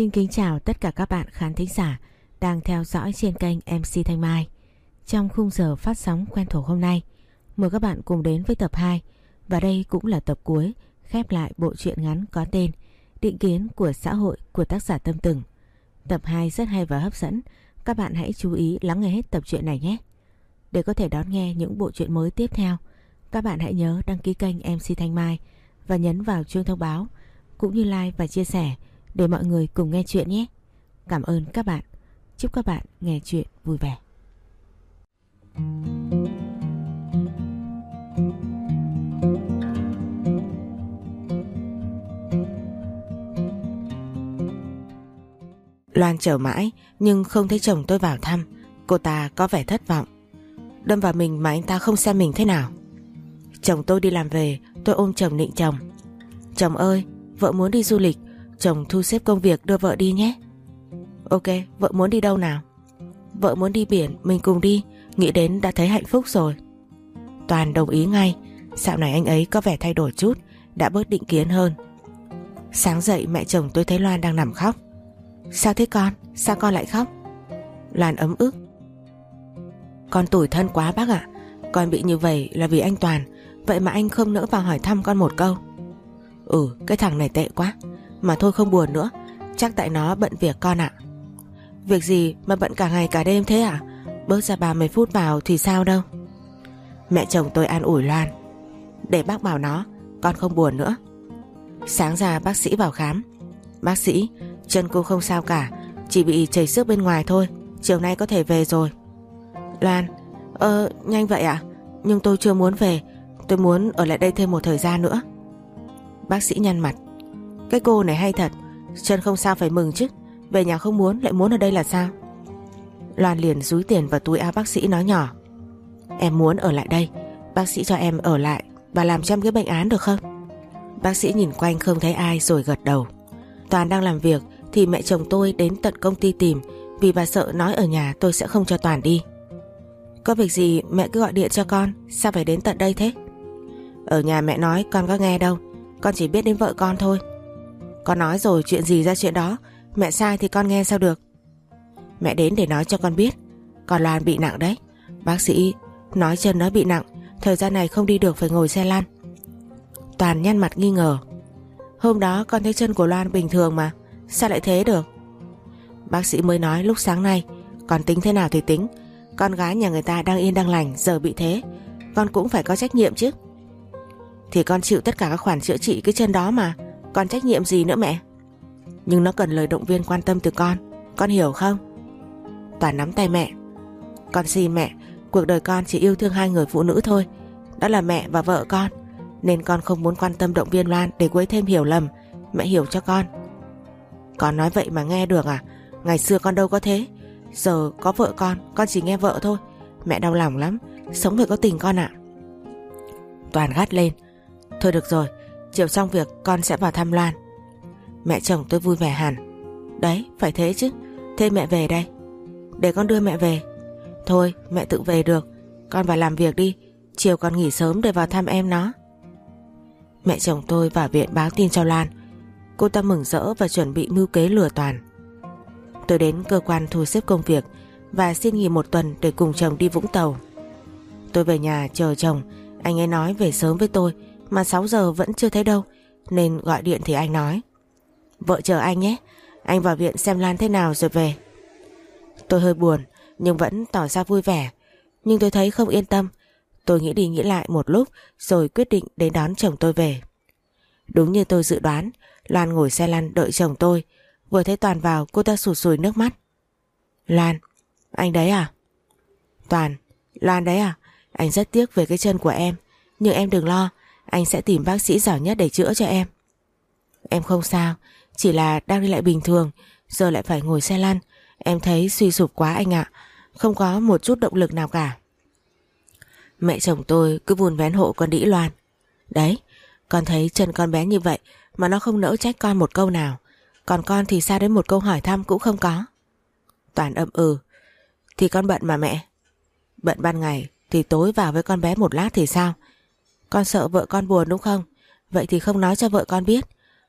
Xin kính chào tất cả các bạn khán thính giả đang theo dõi trên kênh MC Thanh Mai. Trong khung giờ phát sóng quen thuộc hôm nay, mời các bạn cùng đến với tập 2 và đây cũng là tập cuối khép lại bộ truyện ngắn có tên Định kiến của xã hội của tác giả Tâm Từng. Tập 2 rất hay và hấp dẫn, các bạn hãy chú ý lắng nghe hết tập truyện này nhé. Để có thể đón nghe những bộ truyện mới tiếp theo, các bạn hãy nhớ đăng ký kênh MC Thanh Mai và nhấn vào chuông thông báo cũng như like và chia sẻ để mọi người cùng nghe chuyện nhé. Cảm ơn các bạn. Chúc các bạn nghe chuyện vui vẻ. Loan chờ mãi nhưng không thấy chồng tôi vào thăm. Cô ta có vẻ thất vọng. Đâm vào mình mà anh ta không xem mình thế nào. Chồng tôi đi làm về, tôi ôm chồng nịnh chồng. Chồng ơi, vợ muốn đi du lịch, chồng thu xếp công việc đưa vợ đi nhé. Ok, vợ muốn đi đâu nào? Vợ muốn đi biển, mình cùng đi, nghĩ đến đã thấy hạnh phúc rồi. Toàn đồng ý ngay, dạo này anh ấy có vẻ thay đổi chút, đã bớt định kiến hơn. Sáng dậy mẹ chồng tôi thấy Loan đang nằm khóc. Sao thế con? Sao con lại khóc? Loan ấm ức. Con tủi thân quá bác ạ. Con bị như vậy là vì anh Toàn, vậy mà anh không nỡ vào hỏi thăm con một câu. Ừ, cái thằng này tệ quá. Mà thôi không buồn nữa, chắc tại nó bận việc con ạ. Việc gì mà bận cả ngày cả đêm thế à? Bớt ra 30 phút vào thì sao đâu. Mẹ chồng tôi an ủi Loan. Để bác bảo nó, con không buồn nữa. Sáng ra bác sĩ vào khám. Bác sĩ, chân cô không sao cả, chỉ bị chảy xước bên ngoài thôi, chiều nay có thể về rồi. Loan, ơ, nhanh vậy ạ? À? Nhưng tôi chưa muốn về, tôi muốn ở lại đây thêm một thời gian nữa. Bác sĩ nhăn mặt. Cái cô này hay thật, chân không sao phải mừng chứ, về nhà không muốn lại muốn ở đây là sao? Loan liền rúi tiền vào túi áo bác sĩ nói nhỏ. Em muốn ở lại đây, bác sĩ cho em ở lại và làm chăm cái bệnh án được không? Bác sĩ nhìn quanh không thấy ai rồi gật đầu. Toàn đang làm việc thì mẹ chồng tôi đến tận công ty tìm vì bà sợ nói ở nhà tôi sẽ không cho Toàn đi. Có việc gì mẹ cứ gọi điện cho con, sao phải đến tận đây thế? Ở nhà mẹ nói con có nghe đâu, con chỉ biết đến vợ con thôi. Con nói rồi chuyện gì ra chuyện đó, mẹ sai thì con nghe sao được. Mẹ đến để nói cho con biết, con Loan bị nặng đấy. Bác sĩ nói chân nó bị nặng, thời gian này không đi được phải ngồi xe lăn. Toàn nhăn mặt nghi ngờ. Hôm đó con thấy chân của Loan bình thường mà, sao lại thế được? Bác sĩ mới nói lúc sáng nay, con tính thế nào thì tính. Con gái nhà người ta đang yên đang lành, giờ bị thế, con cũng phải có trách nhiệm chứ. Thì con chịu tất cả các khoản chữa trị cái chân đó mà, còn trách nhiệm gì nữa mẹ? Nhưng nó cần lời động viên quan tâm từ con, con hiểu không? Toàn nắm tay mẹ. Con xin mẹ, cuộc đời con chỉ yêu thương hai người phụ nữ thôi, đó là mẹ và vợ con. Nên con không muốn quan tâm động viên Loan để quấy thêm hiểu lầm. Mẹ hiểu cho con. Con nói vậy mà nghe được à? Ngày xưa con đâu có thế. Giờ có vợ con Con chỉ nghe vợ thôi. Mẹ đau lòng lắm. Sống phải có tình con ạ. Toàn gắt lên. Thôi được rồi Chiều xong việc, con sẽ vào thăm Loan. Mẹ chồng tôi vui vẻ hẳn. Đấy, phải thế chứ. Thế mẹ về đây. Để con đưa mẹ về. Thôi, mẹ tự về được. Con vào làm việc đi. Chiều con nghỉ sớm để vào thăm em nó. Mẹ chồng tôi vào viện báo tin cho Lan Cô ta mừng rỡ và chuẩn bị mưu kế lừa Toàn. Tôi đến cơ quan thu xếp công việc Và xin nghỉ một tuần để cùng chồng đi Vũng Tàu. Tôi về nhà chờ chồng. Anh ấy nói về sớm với tôi. Mà 6 giờ vẫn chưa thấy đâu Nên gọi điện thì anh nói Vợ chờ anh nhé Anh vào viện xem Lan thế nào rồi về Tôi hơi buồn Nhưng vẫn tỏ ra vui vẻ Nhưng tôi thấy không yên tâm Tôi nghĩ đi nghĩ lại một lúc rồi quyết định đến đón chồng tôi về. Đúng như tôi dự đoán, Loan ngồi xe lăn đợi chồng tôi. Vừa thấy Toàn vào cô ta sụt sùi nước mắt. Loan, anh đấy à? Toàn, Loan đấy à? Anh rất tiếc về cái chân của em. Nhưng em đừng lo, anh sẽ tìm bác sĩ giỏi nhất để chữa cho em. Em không sao, chỉ là đang đi lại bình thường, giờ lại phải ngồi xe lăn. Em thấy suy sụp quá anh ạ, không có một chút động lực nào cả. Mẹ chồng tôi cứ buồn vén hộ con đĩ loan. Đấy, con thấy chân con bé như vậy mà nó không nỡ trách con một câu nào. Còn con thì sao đến một câu hỏi thăm cũng không có. Toàn âm ừ. Thì con bận mà mẹ. Bận ban ngày thì tối vào với con bé một lát thì sao? Con sợ vợ con buồn đúng không? Vậy thì không nói cho vợ con biết.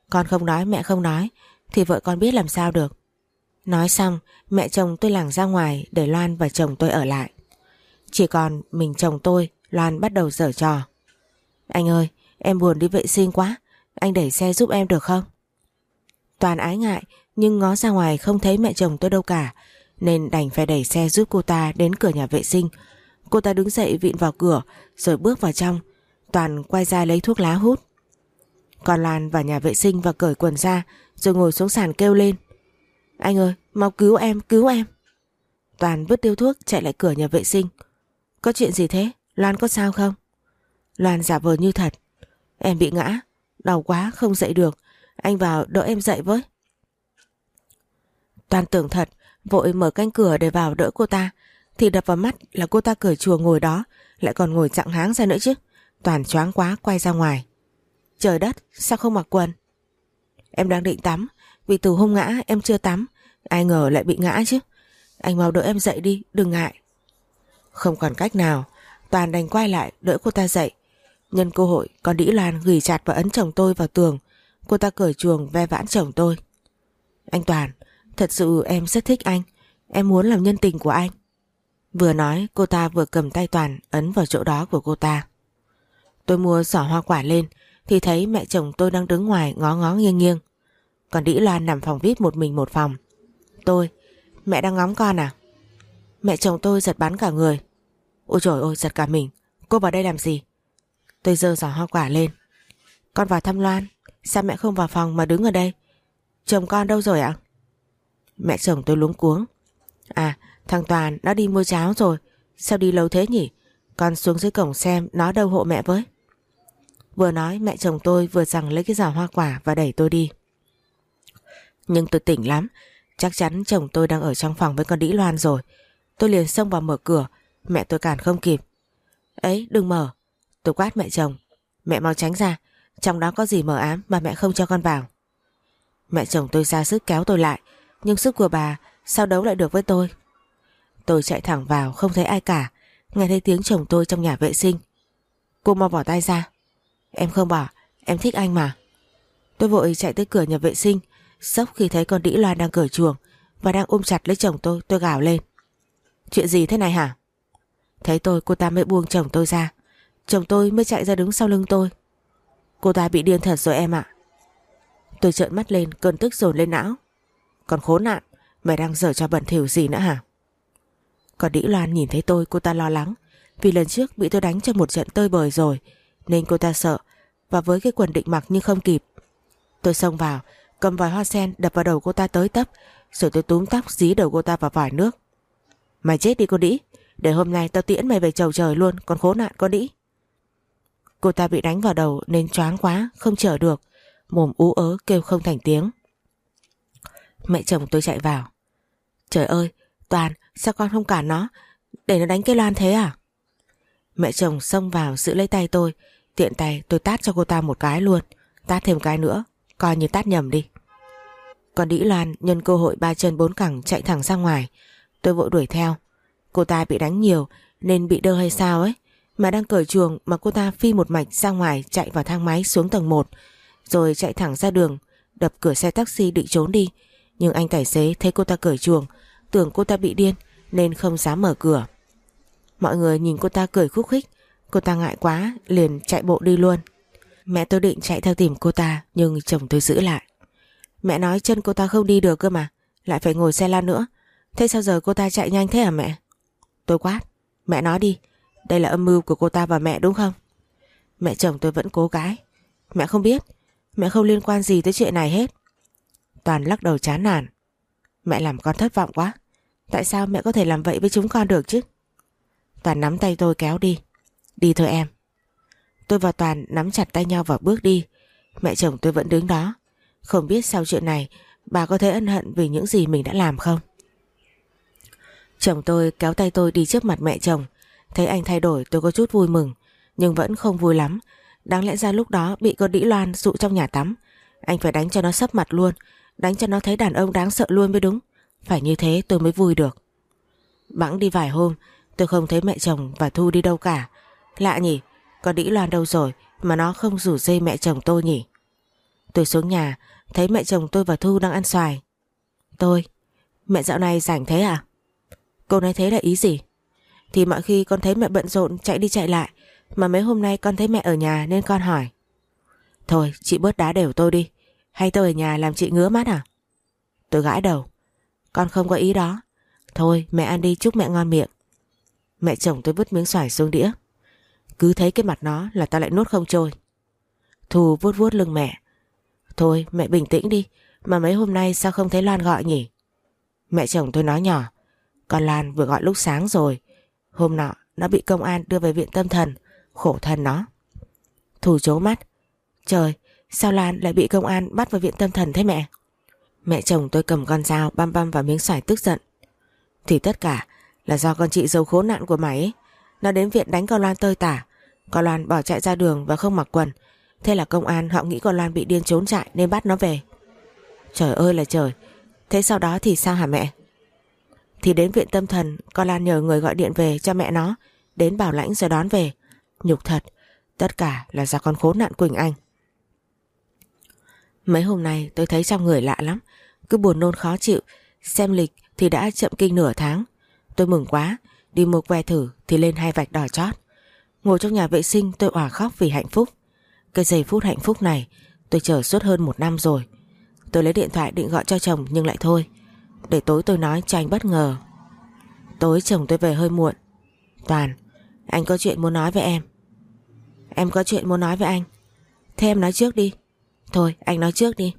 Con không nói, mẹ không nói. Thì vợ con biết làm sao được Nói xong, mẹ chồng tôi lảng ra ngoài Để Loan và chồng tôi ở lại Chỉ còn mình chồng tôi, Loan bắt đầu dở trò Anh ơi, em buồn đi vệ sinh quá, Anh đẩy xe giúp em được không Toàn ái ngại, Nhưng ngó ra ngoài không thấy mẹ chồng tôi đâu cả, Nên đành phải đẩy xe giúp cô ta Đến cửa nhà vệ sinh Cô ta đứng dậy vịn vào cửa, Rồi bước vào trong Toàn quay ra lấy thuốc lá hút. Còn Lan vào nhà vệ sinh và cởi quần ra, Rồi ngồi xuống sàn kêu lên. Anh ơi, mau cứu em cứu em. Toàn vứt tiêu thuốc, chạy lại cửa nhà vệ sinh. Có chuyện gì thế? Loan có sao không? Loan giả vờ như thật. Em bị ngã, Đau quá, không dậy được. Anh vào đỡ em dậy với. Toàn tưởng thật, Vội mở canh cửa để vào đỡ cô ta. Thì đập vào mắt là cô ta cởi chùa ngồi đó, Lại còn ngồi chặng háng ra nữa chứ. Toàn choáng quá quay ra ngoài. Trời đất, sao không mặc quần? Em đang định tắm, Vì từ hôm ngã em chưa tắm, Ai ngờ lại bị ngã chứ. Anh mau đỡ em dậy đi, đừng ngại. Không còn cách nào, Toàn đành quay lại, đỡ cô ta dậy. Nhân cơ hội còn đĩ Loan gửi chặt và ấn chồng tôi vào tường. Cô ta cởi chuồng, ve vãn chồng tôi. Anh Toàn, Thật sự em rất thích anh. Em muốn làm nhân tình của anh. Vừa nói, cô ta vừa cầm tay Toàn ấn vào chỗ đó của cô ta. Tôi mua giỏ hoa quả lên thì thấy mẹ chồng tôi đang đứng ngoài ngó ngó nghiêng nghiêng. Còn Đĩ Loan nằm phòng VIP một mình một phòng. Tôi, mẹ đang ngóng con à? Mẹ chồng tôi giật bắn cả người. Ôi trời ơi giật cả mình, cô vào đây làm gì? Tôi dơ giỏ hoa quả lên. Con vào thăm Loan, sao mẹ không vào phòng mà đứng ở đây? Chồng con đâu rồi ạ? Mẹ chồng tôi luống cuống. À, thằng Toàn nó đi mua cháo rồi, sao đi lâu thế nhỉ? Con xuống dưới cổng xem nó đâu hộ mẹ với. Vừa nói mẹ chồng tôi vừa rằng lấy cái giỏ hoa quả và đẩy tôi đi. Nhưng tôi tỉnh lắm, chắc chắn chồng tôi đang ở trong phòng với con đĩ loan rồi. Tôi liền xông vào mở cửa, mẹ tôi cản không kịp. Ấy, đừng mở. Tôi quát mẹ chồng. Mẹ mau tránh ra, trong đó có gì mờ ám mà mẹ không cho con vào. Mẹ chồng tôi ra sức kéo tôi lại, nhưng sức của bà sao đấu lại được với tôi. Tôi chạy thẳng vào không thấy ai cả, nghe thấy tiếng chồng tôi trong nhà vệ sinh. Cô mau bỏ tay ra. Em không bỏ, em thích anh mà. Tôi vội chạy tới cửa nhà vệ sinh, sốc khi thấy con đĩ loan đang cởi chuồng và đang ôm chặt lấy chồng tôi, tôi gào lên. Chuyện gì thế này hả? Thấy tôi cô ta mới buông chồng tôi ra. Chồng tôi mới chạy ra đứng sau lưng tôi. Cô ta bị điên thật rồi em ạ. Tôi trợn mắt lên cơn tức dồn lên não. Còn khốn nạn, mày đang dở cho bẩn thỉu gì nữa hả? Còn Đĩ Loan nhìn thấy tôi cô ta lo lắng vì lần trước bị tôi đánh cho một trận tơi bời rồi nên cô ta sợ và với cái quần định mặc nhưng không kịp. Tôi xông vào, cầm vòi hoa sen đập vào đầu cô ta tới tấp, rồi tôi túm tóc dí đầu cô ta vào vòi nước. Mày chết đi cô đĩ, để hôm nay tao tiễn mày về chầu trời luôn, còn khốn nạn con đĩ. Cô ta bị đánh vào đầu nên choáng quá, không chở được, mồm ú ớ kêu không thành tiếng. Mẹ chồng tôi chạy vào. Trời ơi, Toàn, sao con không cản nó, để nó đánh cái loan thế à? Mẹ chồng xông vào giữ lấy tay tôi. Tiện tay tôi tát cho cô ta một cái luôn. Tát thêm cái nữa. Coi như tát nhầm đi. Còn Đĩ Loan nhân cơ hội ba chân bốn cẳng chạy thẳng ra ngoài. Tôi vội đuổi theo. Cô ta bị đánh nhiều Nên bị đơ hay sao ấy. Mà đang cởi chuồng mà cô ta phi một mạch ra ngoài Chạy vào thang máy xuống tầng 1 Rồi chạy thẳng ra đường, Đập cửa xe taxi định trốn đi. Nhưng anh tài xế thấy cô ta cởi chuồng, Tưởng cô ta bị điên Nên không dám mở cửa. Mọi người nhìn cô ta cười khúc khích. Cô ta ngại quá, liền chạy bộ đi luôn. Mẹ tôi định chạy theo tìm cô ta, Nhưng chồng tôi giữ lại. Mẹ nói chân cô ta không đi được cơ mà, Lại phải ngồi xe lan nữa. Thế sao giờ cô ta chạy nhanh thế hả mẹ? Tôi quát. Mẹ nói đi, Đây là âm mưu của cô ta và mẹ đúng không? Mẹ chồng tôi vẫn cố gái. Mẹ không biết, Mẹ không liên quan gì tới chuyện này hết. Toàn lắc đầu chán nản. Mẹ làm con thất vọng quá. Tại sao mẹ có thể làm vậy với chúng con được chứ? Toàn nắm tay tôi kéo đi. Đi thôi em. Tôi và Toàn nắm chặt tay nhau và bước đi. Mẹ chồng tôi vẫn đứng đó. Không biết sau chuyện này, Bà có thấy ân hận vì những gì mình đã làm không? Chồng tôi kéo tay tôi đi trước mặt mẹ chồng. Thấy anh thay đổi, tôi có chút vui mừng. Nhưng vẫn không vui lắm. Đáng lẽ ra lúc đó bị con đĩ loan dụ trong nhà tắm. Anh phải đánh cho nó sấp mặt luôn. Đánh cho nó thấy đàn ông đáng sợ luôn mới đúng. Phải như thế tôi mới vui được. Bẵng đi vài hôm Tôi không thấy mẹ chồng và Thu đi đâu cả. Lạ nhỉ Con đĩ loan đâu rồi Mà nó không rủ dây mẹ chồng tôi nhỉ? Tôi xuống nhà, Thấy mẹ chồng tôi và Thu đang ăn xoài. Tôi, Mẹ dạo này rảnh thế à? Cô nói thế là ý gì? Thì mọi khi con thấy mẹ bận rộn chạy đi chạy lại, Mà mấy hôm nay con thấy mẹ ở nhà nên con hỏi. Thôi, chị bớt đá đều tôi đi, Hay tôi ở nhà làm chị ngứa mắt à? Tôi gãi đầu. Con không có ý đó. Thôi, mẹ ăn đi, chúc mẹ ngon miệng. Mẹ chồng tôi vứt miếng xoài xuống đĩa. Cứ thấy cái mặt nó là ta lại nuốt không trôi. Thù vuốt vuốt lưng mẹ. Thôi, mẹ bình tĩnh đi, Mà mấy hôm nay sao không thấy Loan gọi nhỉ? Mẹ chồng tôi nói nhỏ. Con Lan vừa gọi lúc sáng rồi. Hôm nọ, nó bị công an đưa về viện tâm thần, Khổ thân nó. Thù chố mắt. Trời, sao Lan lại bị công an bắt vào viện tâm thần thế mẹ? Mẹ chồng tôi cầm con dao băm băm vào miếng xoài tức giận. Thì tất cả là do con chị dâu khốn nạn của mày ấy. Nó đến viện đánh con Loan tơi tả. Con Loan bỏ chạy ra đường và không mặc quần. Thế là công an họ nghĩ con Loan bị điên trốn chạy nên bắt nó về. Trời ơi là trời. Thế sau đó thì sao hả mẹ? Thì đến viện tâm thần, Con Lan nhờ người gọi điện về cho mẹ nó, Đến bảo lãnh rồi đón về. Nhục thật, Tất cả là do con khốn nạn Quỳnh Anh. Mấy hôm nay tôi thấy trong người lạ lắm. Cứ buồn nôn khó chịu, Xem lịch thì đã chậm kinh nửa tháng. Tôi mừng quá. Đi mua que thử thì lên hai vạch đỏ chót. Ngồi trong nhà vệ sinh tôi òa khóc vì hạnh phúc. Cái giây phút hạnh phúc này Tôi chờ suốt hơn một năm rồi. Tôi lấy điện thoại định gọi cho chồng nhưng lại thôi. Để tối tôi nói cho anh bất ngờ. Tối chồng tôi về hơi muộn. Toàn, Anh có chuyện muốn nói với em. Em có chuyện muốn nói với anh. Thế em nói trước đi. Thôi, anh nói trước đi.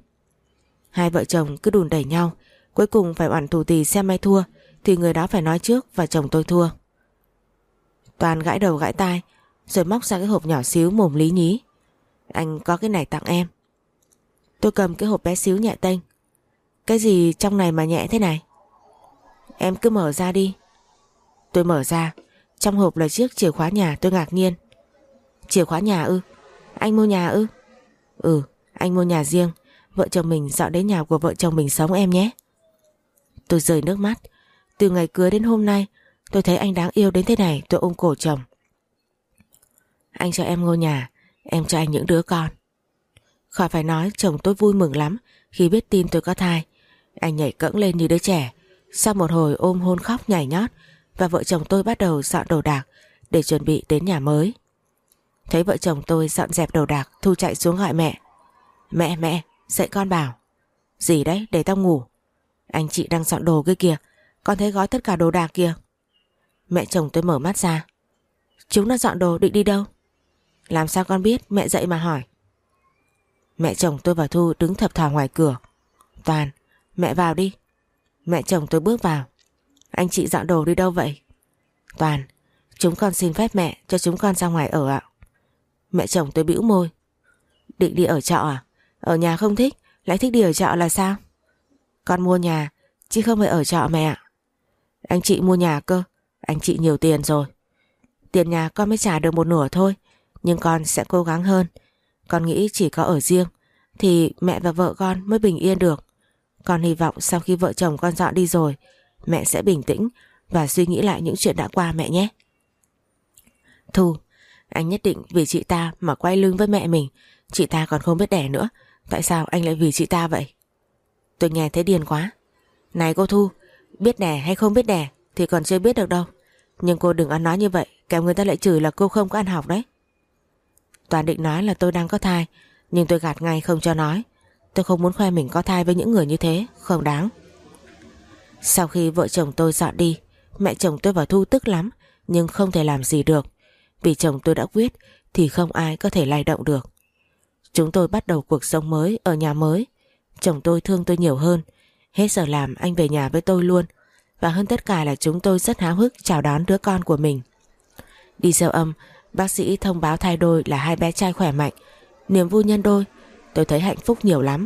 Hai vợ chồng cứ đùn đẩy nhau. Cuối cùng phải oản tù tì xem may thua. Thì người đó phải nói trước và chồng tôi thua. Toàn gãi đầu gãi tai, Rồi móc ra cái hộp nhỏ xíu mồm lý nhí. Anh có cái này tặng em. Tôi cầm cái hộp bé xíu nhẹ tênh. Cái gì trong này mà nhẹ thế này? Em cứ mở ra đi. Tôi mở ra. Trong hộp là chiếc chìa khóa nhà, tôi ngạc nhiên. Chìa khóa nhà ư? Anh mua nhà ư? Ừ anh mua nhà riêng. Vợ chồng mình dọn đến nhà của vợ chồng mình sống em nhé. Tôi rơi nước mắt. Từ ngày cưới đến hôm nay, Tôi thấy anh đáng yêu đến thế này, tôi ôm cổ chồng. Anh cho em ngôi nhà, Em cho anh những đứa con. Khỏi phải nói chồng tôi vui mừng lắm, Khi biết tin tôi có thai. Anh nhảy cẫng lên như đứa trẻ, Sau một hồi ôm hôn khóc nhảy nhót, Và vợ chồng tôi bắt đầu dọn đồ đạc Để chuẩn bị đến nhà mới. Thấy vợ chồng tôi dọn dẹp đồ đạc, Thu chạy xuống gọi mẹ. Mẹ mẹ dậy con bảo. Gì đấy, để tao ngủ. Anh chị đang dọn đồ kia kìa. Con thấy gói tất cả đồ đạc kìa. Mẹ chồng tôi mở mắt ra. Chúng nó dọn đồ định đi đâu? Làm sao con biết? Mẹ dậy mà hỏi. Mẹ chồng tôi và Thu đứng thập thò ngoài cửa. Toàn, Mẹ vào đi. Mẹ chồng tôi bước vào. Anh chị dọn đồ đi đâu vậy? Toàn, Chúng con xin phép mẹ cho chúng con ra ngoài ở ạ. Mẹ chồng tôi bĩu môi. Định đi ở trọ à? Ở nhà không thích, Lại thích đi ở trọ là sao? Con mua nhà, Chứ không phải ở trọ mẹ ạ. Anh chị mua nhà cơ. Anh chị nhiều tiền rồi. Tiền nhà con mới trả được một nửa thôi, Nhưng con sẽ cố gắng hơn. Con nghĩ chỉ có ở riêng, Thì mẹ và vợ con mới bình yên được. Con hy vọng sau khi vợ chồng con dọn đi rồi, Mẹ sẽ bình tĩnh Và suy nghĩ lại những chuyện đã qua mẹ nhé. Thu, Anh nhất định vì chị ta mà quay lưng với mẹ mình. Chị ta còn không biết đẻ nữa. Tại sao anh lại vì chị ta vậy? Tôi nghe thấy điên quá. Này cô Thu Biết đẻ hay không biết đẻ Thì còn chưa biết được đâu. Nhưng cô đừng ăn nói như vậy, kẻo người ta lại chửi là cô không có ăn học đấy. Toàn định nói là tôi đang có thai, Nhưng tôi gạt ngay không cho nói. Tôi không muốn khoe mình có thai với những người như thế, Không đáng. Sau khi vợ chồng tôi dọn đi, Mẹ chồng tôi vào Thu tức lắm, Nhưng không thể làm gì được. Vì chồng tôi đã quyết Thì không ai có thể lay động được. Chúng tôi bắt đầu cuộc sống mới ở nhà mới. Chồng tôi thương tôi nhiều hơn Hết giờ làm, anh về nhà với tôi luôn. Và hơn tất cả là chúng tôi rất háo hức chào đón đứa con của mình. Đi siêu âm, Bác sĩ thông báo thai đôi là hai bé trai khỏe mạnh. Niềm vui nhân đôi, Tôi thấy hạnh phúc nhiều lắm.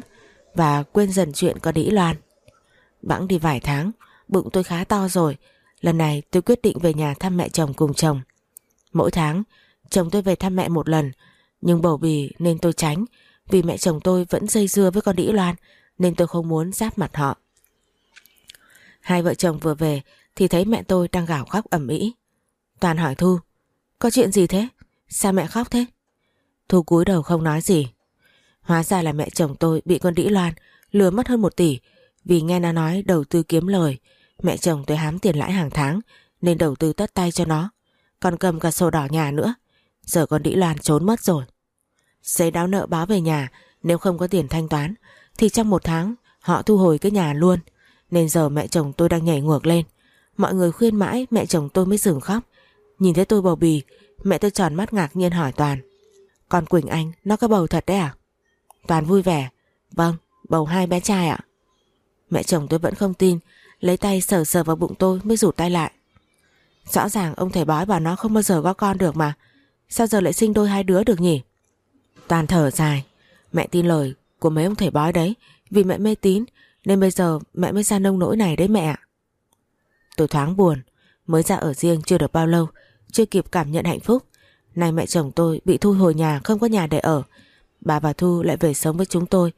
Và quên dần chuyện có đĩ loan. Bẵng đi vài tháng, Bụng tôi khá to rồi. Lần này tôi quyết định về nhà thăm mẹ chồng cùng chồng. Mỗi tháng, Chồng tôi về thăm mẹ một lần. Nhưng bầu bì nên tôi tránh, Vì mẹ chồng tôi vẫn dây dưa với con đĩ loan. Nên tôi không muốn giáp mặt họ Hai vợ chồng vừa về Thì thấy mẹ tôi đang gào khóc ẩm ĩ Toàn hỏi Thu, Có chuyện gì thế? Sao mẹ khóc thế? Thu cúi đầu không nói gì Hóa ra là mẹ chồng tôi bị con đĩ loan, lừa mất hơn một tỷ vì nghe nó nói đầu tư kiếm lời. Mẹ chồng tôi hám tiền lãi hàng tháng nên đầu tư tất tay cho nó. Còn cầm cả sổ đỏ nhà nữa. Giờ con đĩ loan trốn mất rồi. Giấy đáo nợ báo về nhà, nếu không có tiền thanh toán thì trong một tháng họ thu hồi cái nhà luôn. Nên giờ mẹ chồng tôi đang nhảy ngược lên. Mọi người khuyên mãi mẹ chồng tôi mới dừng khóc. Nhìn thấy tôi bầu bì, mẹ tôi tròn mắt ngạc nhiên hỏi Toàn. Con Quỳnh Anh nó có bầu thật đấy à? Toàn vui vẻ. Vâng, bầu hai bé trai ạ. Mẹ chồng tôi vẫn không tin, lấy tay sờ sờ vào bụng tôi mới rụt tay lại. Rõ ràng ông thầy bói bảo nó không bao giờ có con được mà. Sao giờ lại sinh đôi hai đứa được nhỉ? Toàn thở dài. Mẹ tin lời của mấy ông thầy bói đấy. Vì mẹ mê tín, nên bây giờ mẹ mới ra nông nỗi này đấy mẹ Tôi thoáng buồn, Mới ra ở riêng chưa được bao lâu, Chưa kịp cảm nhận hạnh phúc. Này mẹ chồng tôi bị Thu hồi nhà, không có nhà để ở. Bà và Thu lại về sống với chúng tôi.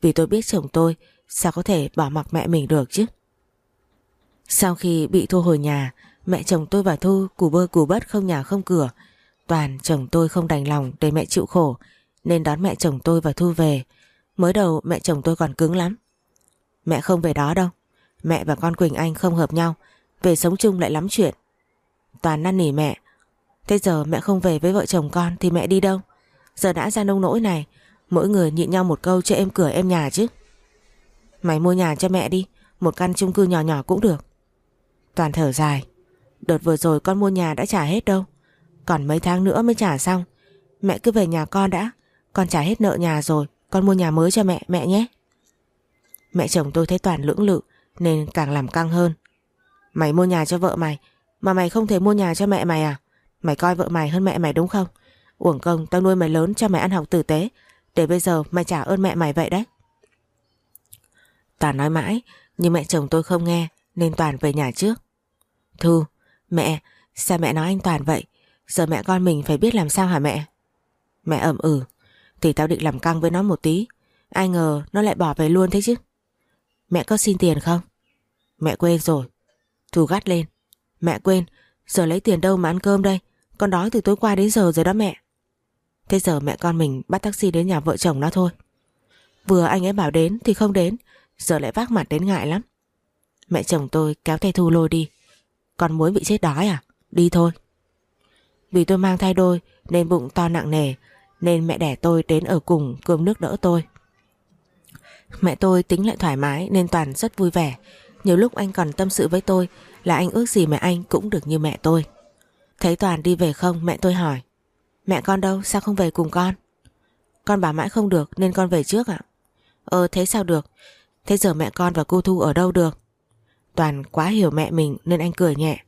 Vì tôi biết chồng tôi Sao có thể bỏ mặc mẹ mình được chứ. Sau khi bị Thu hồi nhà, Mẹ chồng tôi và Thu củ bơ củ bất không nhà không cửa. Toàn chồng tôi không đành lòng để mẹ chịu khổ, Nên đón mẹ chồng tôi và Thu về. Mới đầu mẹ chồng tôi còn cứng lắm. Mẹ không về đó đâu. Mẹ và con Quỳnh Anh không hợp nhau. Về sống chung lại lắm chuyện. Toàn năn nỉ mẹ. Thế giờ mẹ không về với vợ chồng con Thì mẹ đi đâu? Giờ đã ra nông nỗi này. Mỗi người nhịn nhau một câu cho em cửa em nhà chứ. Mày mua nhà cho mẹ đi. Một căn chung cư nhỏ nhỏ cũng được. Toàn thở dài. Đợt vừa rồi con mua nhà đã trả hết đâu. Còn mấy tháng nữa mới trả xong. Mẹ cứ về nhà con đã. Con trả hết nợ nhà rồi. Con mua nhà mới cho mẹ, mẹ nhé Mẹ chồng tôi thấy Toàn lưỡng lự nên càng làm căng hơn. Mày mua nhà cho vợ mày mà mày không thể mua nhà cho mẹ mày à? Mày coi vợ mày hơn mẹ mày đúng không? Uổng công tao nuôi mày lớn cho mày ăn học tử tế để bây giờ mày trả ơn mẹ mày vậy đấy. Toàn nói mãi nhưng mẹ chồng tôi không nghe nên Toàn về nhà trước. Thu, mẹ, sao mẹ nói anh Toàn vậy? Giờ mẹ con mình phải biết làm sao hả mẹ? Mẹ ẩm ừ, thì tao định làm căng với nó một tí. Ai ngờ nó lại bỏ về luôn thế chứ. Mẹ có xin tiền không? Mẹ quên rồi. Thu gắt lên. Mẹ quên, giờ lấy tiền đâu mà ăn cơm đây? Con đói từ tối qua đến giờ rồi đó mẹ. Thế giờ mẹ con mình bắt taxi đến nhà vợ chồng nó thôi. Vừa anh ấy bảo đến thì không đến, giờ lại vác mặt đến ngại lắm. Mẹ chồng tôi kéo tay Thu lôi đi. Con muốn bị chết đói à? Đi thôi. Vì tôi mang thai đôi nên bụng to nặng nề nên mẹ đẻ tôi đến ở cùng cơm nước đỡ tôi. Mẹ tôi tính lại thoải mái nên Toàn rất vui vẻ. Nhiều lúc anh còn tâm sự với tôi là anh ước gì mẹ anh cũng được như mẹ tôi. Thấy Toàn đi về không mẹ tôi hỏi. Mẹ con đâu sao không về cùng con? Con bảo mãi không được nên con về trước ạ. Ờ thế sao được? Thế giờ mẹ con và cô Thu ở đâu được? Toàn quá hiểu mẹ mình nên anh cười nhẹ.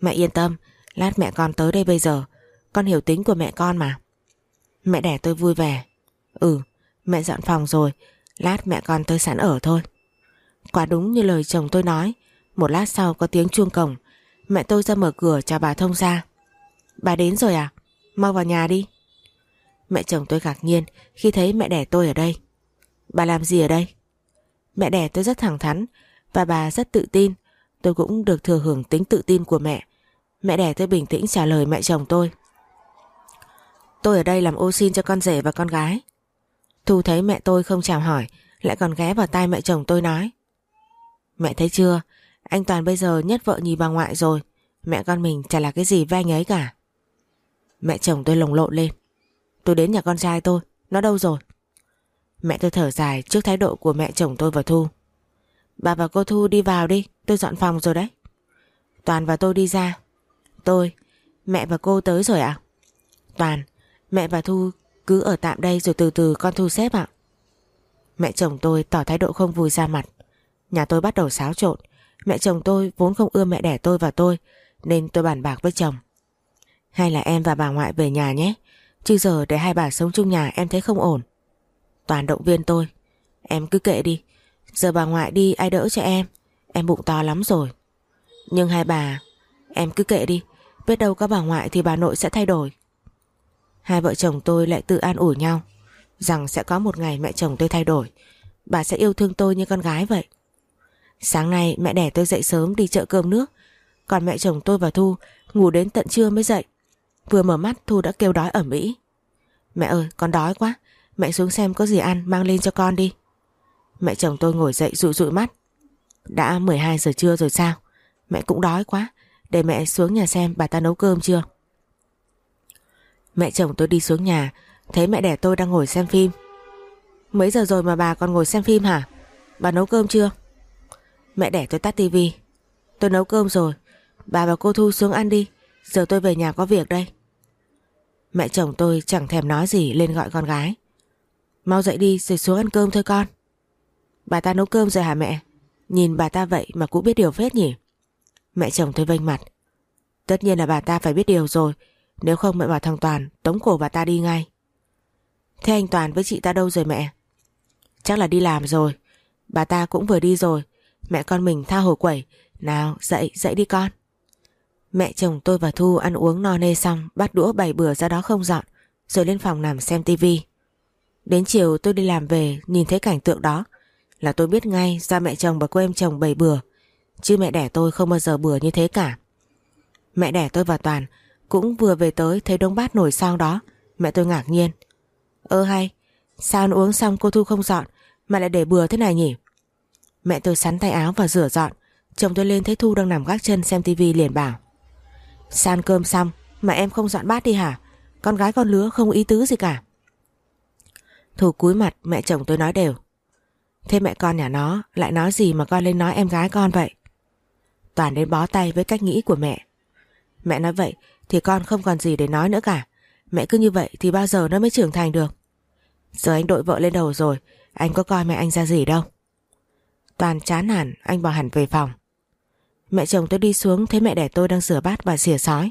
Mẹ yên tâm, lát mẹ con tới đây bây giờ. Con hiểu tính của mẹ con mà. Mẹ đẻ tôi vui vẻ. Ừ, mẹ dọn phòng rồi, Lát mẹ con tới sẵn ở thôi. Quả đúng như lời chồng tôi nói. Một lát sau có tiếng chuông cổng. Mẹ tôi ra mở cửa chào bà thông ra Bà đến rồi à? Mau vào nhà đi. Mẹ chồng tôi ngạc nhiên khi thấy mẹ đẻ tôi ở đây. Bà làm gì ở đây? Mẹ đẻ tôi rất thẳng thắn Và bà rất tự tin. Tôi cũng được thừa hưởng tính tự tin của mẹ. Mẹ đẻ tôi bình tĩnh trả lời mẹ chồng tôi. Tôi ở đây làm ô xin cho con rể và con gái. Thu thấy mẹ tôi không chào hỏi, Lại còn ghé vào tai mẹ chồng tôi nói. Mẹ thấy chưa? Anh Toàn bây giờ nhất vợ nhì bà ngoại rồi. Mẹ con mình chả là cái gì với anh ấy cả. Mẹ chồng tôi lồng lộn lên. Tôi đến nhà con trai tôi, Nó đâu rồi? Mẹ tôi thở dài trước thái độ của mẹ chồng tôi và Thu. Bà và cô Thu đi vào đi, Tôi dọn phòng rồi đấy. Toàn và tôi đi ra. Tôi, Mẹ và cô tới rồi ạ. Toàn Mẹ và Thu cứ ở tạm đây rồi từ từ con thu xếp ạ. Mẹ chồng tôi tỏ thái độ không vui ra mặt. Nhà tôi bắt đầu xáo trộn. Mẹ chồng tôi vốn không ưa mẹ đẻ tôi và tôi, Nên tôi bàn bạc với chồng. Hay là em và bà ngoại về nhà nhé, Chứ giờ để hai bà sống chung nhà em thấy không ổn. Toàn động viên tôi. Em cứ kệ đi, Giờ bà ngoại đi ai đỡ cho em. Em bụng to lắm rồi. Nhưng hai bà, Em cứ kệ đi, Biết đâu có bà ngoại thì bà nội sẽ thay đổi. Hai vợ chồng tôi lại tự an ủi nhau, Rằng sẽ có một ngày mẹ chồng tôi thay đổi. Bà sẽ yêu thương tôi như con gái vậy. Sáng nay mẹ đẻ tôi dậy sớm đi chợ cơm nước, Còn mẹ chồng tôi và Thu Ngủ đến tận trưa mới dậy. Vừa mở mắt, Thu đã kêu đói ở Mỹ. Mẹ ơi, con đói quá, Mẹ xuống xem có gì ăn mang lên cho con đi. Mẹ chồng tôi ngồi dậy dụi dụi mắt. Đã 12 giờ trưa rồi sao? Mẹ cũng đói quá, Để mẹ xuống nhà xem bà ta nấu cơm chưa? Mẹ chồng tôi đi xuống nhà. Thấy mẹ đẻ tôi đang ngồi xem phim. Mấy giờ rồi mà bà còn ngồi xem phim hả? Bà nấu cơm chưa? Mẹ đẻ tôi tắt tivi. Tôi nấu cơm rồi. Bà và cô Thu xuống ăn đi. Giờ tôi về nhà có việc đây. Mẹ chồng tôi chẳng thèm nói gì, lên gọi con gái. Mau dậy đi rồi xuống ăn cơm thôi con. Bà ta nấu cơm rồi hả mẹ? Nhìn bà ta vậy mà cũng biết điều phết nhỉ? Mẹ chồng tôi vênh mặt. Tất nhiên là bà ta phải biết điều rồi. Nếu không mẹ bảo thằng Toàn Tống cổ bà ta đi ngay. Thế anh Toàn với chị ta đâu rồi mẹ? Chắc là đi làm rồi. Bà ta cũng vừa đi rồi. Mẹ con mình tha hồ quẩy. Nào, dậy dậy đi con. Mẹ chồng tôi và Thu ăn uống no nê xong Bắt đũa bày bừa ra đó không dọn, Rồi lên phòng nằm xem tivi Đến chiều tôi đi làm về, Nhìn thấy cảnh tượng đó, Là tôi biết ngay ra mẹ chồng và cô em chồng bày bừa. Chứ mẹ đẻ tôi không bao giờ bừa như thế cả. Mẹ đẻ tôi và Toàn cũng vừa về tới, thấy đông bát nổi sang đó. Mẹ tôi ngạc nhiên. Ơ hay, Sao ăn uống xong cô Thu không dọn, Mà lại để bừa thế này nhỉ? Mẹ tôi sắn tay áo và rửa dọn. Chồng tôi lên thấy Thu đang nằm gác chân xem tivi liền bảo. San cơm xong, Mà em không dọn bát đi hả? Con gái con lứa không ý tứ gì cả. Thu cúi mặt, mẹ chồng tôi nói đều. Thế mẹ con nhà nó Lại nói gì mà con lên nói em gái con vậy? Toàn đến bó tay với cách nghĩ của mẹ. Mẹ nói vậy thì con không còn gì để nói nữa cả. Mẹ cứ như vậy thì bao giờ nó mới trưởng thành được? Giờ anh đội vợ lên đầu rồi, Anh có coi mẹ anh ra gì đâu. Toàn chán hẳn Anh bỏ hẳn về phòng. Mẹ chồng tôi đi xuống thấy mẹ đẻ tôi đang rửa bát và xỉa sói.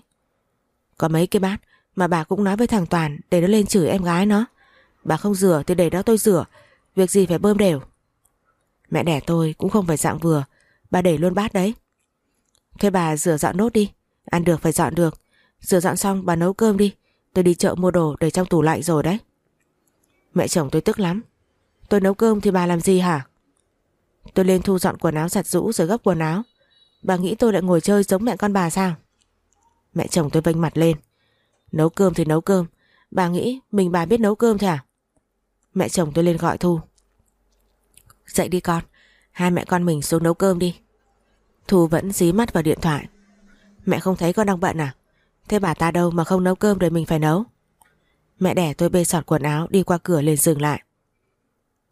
Có mấy cái bát Mà bà cũng nói với thằng Toàn Để nó lên chửi em gái nó. Bà không rửa thì để đó tôi rửa, Việc gì phải bơm đều. Mẹ đẻ tôi cũng không phải dạng vừa, Bà để luôn bát đấy. Thế bà rửa dọn nốt đi, Ăn được phải dọn được. Rửa dọn xong, bà nấu cơm đi. Tôi đi chợ mua đồ để trong tủ lạnh rồi đấy. Mẹ chồng tôi tức lắm. Tôi nấu cơm thì bà làm gì hả? Tôi lên thu dọn quần áo giặt rũ rồi gấp quần áo. Bà nghĩ tôi lại ngồi chơi giống mẹ con bà sao? Mẹ chồng tôi vênh mặt lên. Nấu cơm thì nấu cơm. Bà nghĩ mình bà biết nấu cơm thôi à? Mẹ chồng tôi lên gọi Thu. Dậy đi con. Hai mẹ con mình xuống nấu cơm đi. Thu vẫn dí mắt vào điện thoại. Mẹ không thấy con đang bận à? Thế bà ta đâu mà không nấu cơm để mình phải nấu? Mẹ đẻ tôi bê sọt quần áo, Đi qua cửa lên dừng lại.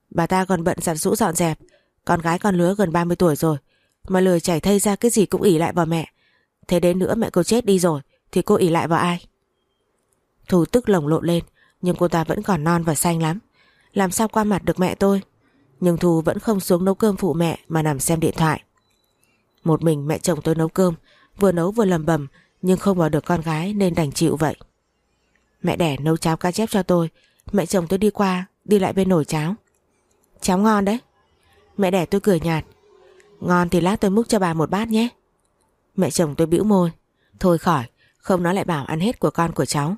Bà ta còn bận giặt rũ dọn dẹp, Con gái con lứa gần 30 tuổi rồi, Mà lười chảy thây ra cái gì cũng ỉ lại vào mẹ. Thế đến nữa mẹ cô chết đi rồi, Thì cô ỉ lại vào ai? Thu tức lồng lộn lên, Nhưng cô ta vẫn còn non và xanh lắm. Làm sao qua mặt được mẹ tôi? Nhưng Thu vẫn không xuống nấu cơm phụ mẹ Mà nằm xem điện thoại. Một mình mẹ chồng tôi nấu cơm, Vừa nấu vừa lầm bầm nhưng không bỏ được con gái nên đành chịu vậy. Mẹ đẻ nấu cháo cá chép cho tôi. Mẹ chồng tôi đi qua, Đi lại bên nồi cháo. Cháo ngon đấy. Mẹ đẻ tôi cười nhạt. Ngon thì lát tôi múc cho bà một bát nhé. Mẹ chồng tôi bĩu môi. Thôi khỏi, Không nói lại bảo ăn hết của con của cháu.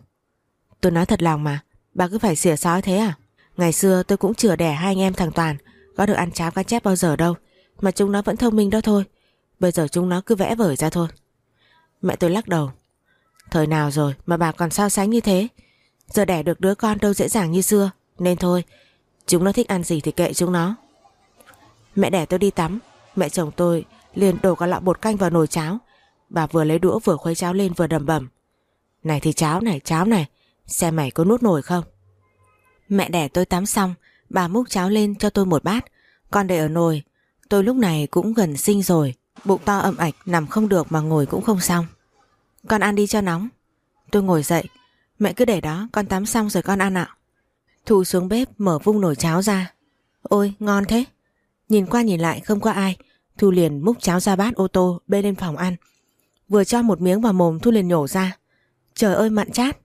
Tôi nói thật lòng mà, Bà cứ phải xỉa sói thế à? Ngày xưa tôi cũng chừa đẻ hai anh em thằng Toàn, Có được ăn cháo cá chép bao giờ đâu, Mà chúng nó vẫn thông minh đó thôi. Bây giờ chúng nó cứ vẽ vời ra thôi. Mẹ tôi lắc đầu. Thời nào rồi mà bà còn so sánh như thế? Giờ đẻ được đứa con đâu dễ dàng như xưa. Nên thôi, Chúng nó thích ăn gì thì kệ chúng nó. Mẹ đẻ tôi đi tắm. Mẹ chồng tôi liền đổ cả lọ bột canh vào nồi cháo. Bà vừa lấy đũa vừa khuấy cháo lên vừa đầm bầm. Này thì cháo này cháo này, Xem mày có nuốt nổi không? Mẹ đẻ tôi tắm xong, Bà múc cháo lên cho tôi một bát. Con để ở nồi, Tôi lúc này cũng gần sinh rồi. Bụng to ẩm ạch, nằm không được mà ngồi cũng không xong. Con ăn đi cho nóng. Tôi ngồi dậy. Mẹ cứ để đó, con tắm xong rồi con ăn ạ. Thu xuống bếp, mở vung nồi cháo ra. Ôi, ngon thế. Nhìn qua nhìn lại không có ai. Thu liền múc cháo ra bát ô tô, bê lên phòng ăn. Vừa cho một miếng vào mồm, Thu liền nhổ ra. Trời ơi, mặn chát.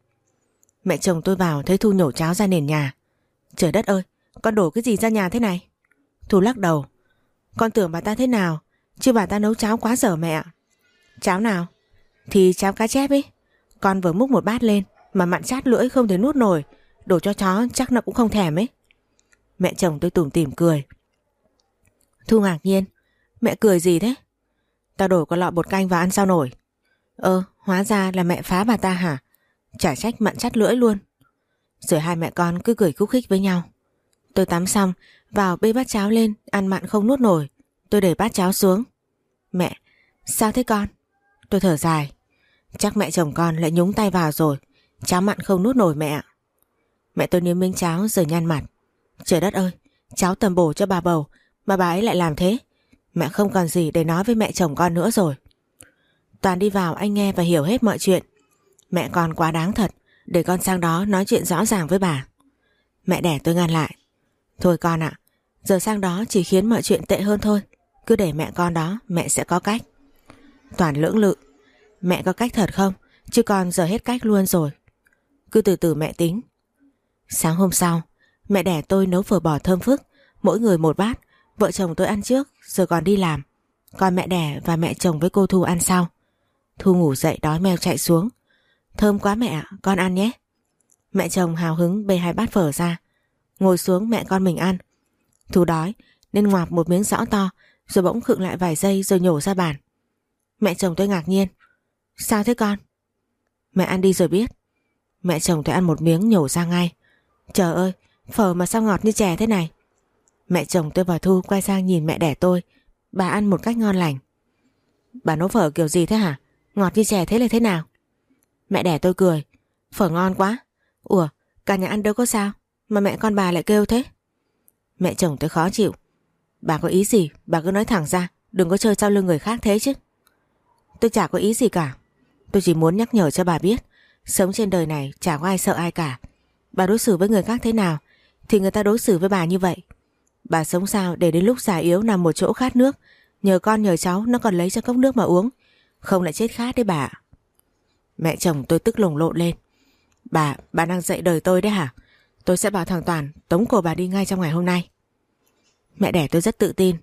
Mẹ chồng tôi vào thấy Thu nhổ cháo ra nền nhà. Trời đất ơi, Con đổ cái gì ra nhà thế này? Thu lắc đầu. Con tưởng bà ta thế nào? Chứ bà ta nấu cháo quá dở mẹ Cháo nào? Thì cháo cá chép ấy. Con vừa múc một bát lên Mà mặn chát lưỡi không thể nuốt nổi Đổ cho chó chắc nó cũng không thèm ấy. Mẹ chồng tôi tủm tỉm cười. Thu ngạc nhiên. Mẹ cười gì thế? Tao đổ con lọ bột canh vào ăn sao nổi? Ơ hóa ra là mẹ phá bà ta hả? Chả trách mặn chát lưỡi luôn. Rồi hai mẹ con cứ cười khúc khích với nhau. Tôi tắm xong, vào bê bát cháo lên, ăn mặn không nuốt nổi. Tôi để bát cháo xuống. Mẹ, sao thế con? Tôi thở dài. Chắc mẹ chồng con lại nhúng tay vào rồi. Cháo mặn không nuốt nổi mẹ. Mẹ tôi nếm miếng cháo rồi nhăn mặt. Trời đất ơi, cháu tầm bổ cho bà bầu, mà bà ấy lại làm thế. Mẹ không còn gì để nói với mẹ chồng con nữa rồi. Toàn đi vào anh nghe và hiểu hết mọi chuyện. Mẹ con quá đáng thật, để con sang đó nói chuyện rõ ràng với bà. Mẹ đẻ tôi ngăn lại. Thôi con ạ, giờ sang đó chỉ khiến mọi chuyện tệ hơn thôi. Cứ để mẹ con đó, mẹ sẽ có cách. Toàn lưỡng lự. Mẹ có cách thật không? Chứ con giờ hết cách luôn rồi. Cứ từ từ mẹ tính. Sáng hôm sau, mẹ đẻ tôi nấu phở bò thơm phức, mỗi người một bát, vợ chồng tôi ăn trước rồi còn đi làm. Còn mẹ đẻ và mẹ chồng với cô Thu ăn sau. Thu ngủ dậy đói mèo chạy xuống. Thơm quá mẹ, con ăn nhé. Mẹ chồng hào hứng bê hai bát phở ra. Ngồi xuống mẹ con mình ăn. Thu đói nên ngoạp một miếng rõ to rồi bỗng khựng lại vài giây rồi nhổ ra bàn. Mẹ chồng tôi ngạc nhiên. Sao thế con? Mẹ ăn đi rồi biết. Mẹ chồng tôi ăn một miếng nhổ ra ngay. Trời ơi, phở mà sao ngọt như chè thế này. Mẹ chồng tôi và Thu quay sang nhìn mẹ đẻ tôi. Bà ăn một cách ngon lành. Bà nấu phở kiểu gì thế hả? Ngọt như chè thế là thế nào? Mẹ đẻ tôi cười. Phở ngon quá. Ủa, cả nhà ăn đâu có sao. Mà mẹ con bà lại kêu thế. Mẹ chồng tôi khó chịu. Bà có ý gì? Bà cứ nói thẳng ra. Đừng có chơi sau lưng người khác thế chứ. Tôi chả có ý gì cả. Tôi chỉ muốn nhắc nhở cho bà biết. Sống trên đời này chả có ai sợ ai cả. Bà đối xử với người khác thế nào thì người ta đối xử với bà như vậy. Bà sống sao để đến lúc già yếu nằm một chỗ khát nước nhờ con nhờ cháu nó còn lấy cho cốc nước mà uống không lại chết khát đấy bà Mẹ chồng tôi tức lồng lộn lên Bà, bà đang dạy đời tôi đấy hả Tôi sẽ bảo thằng Toàn Tống cổ bà đi ngay trong ngày hôm nay Mẹ đẻ tôi rất tự tin.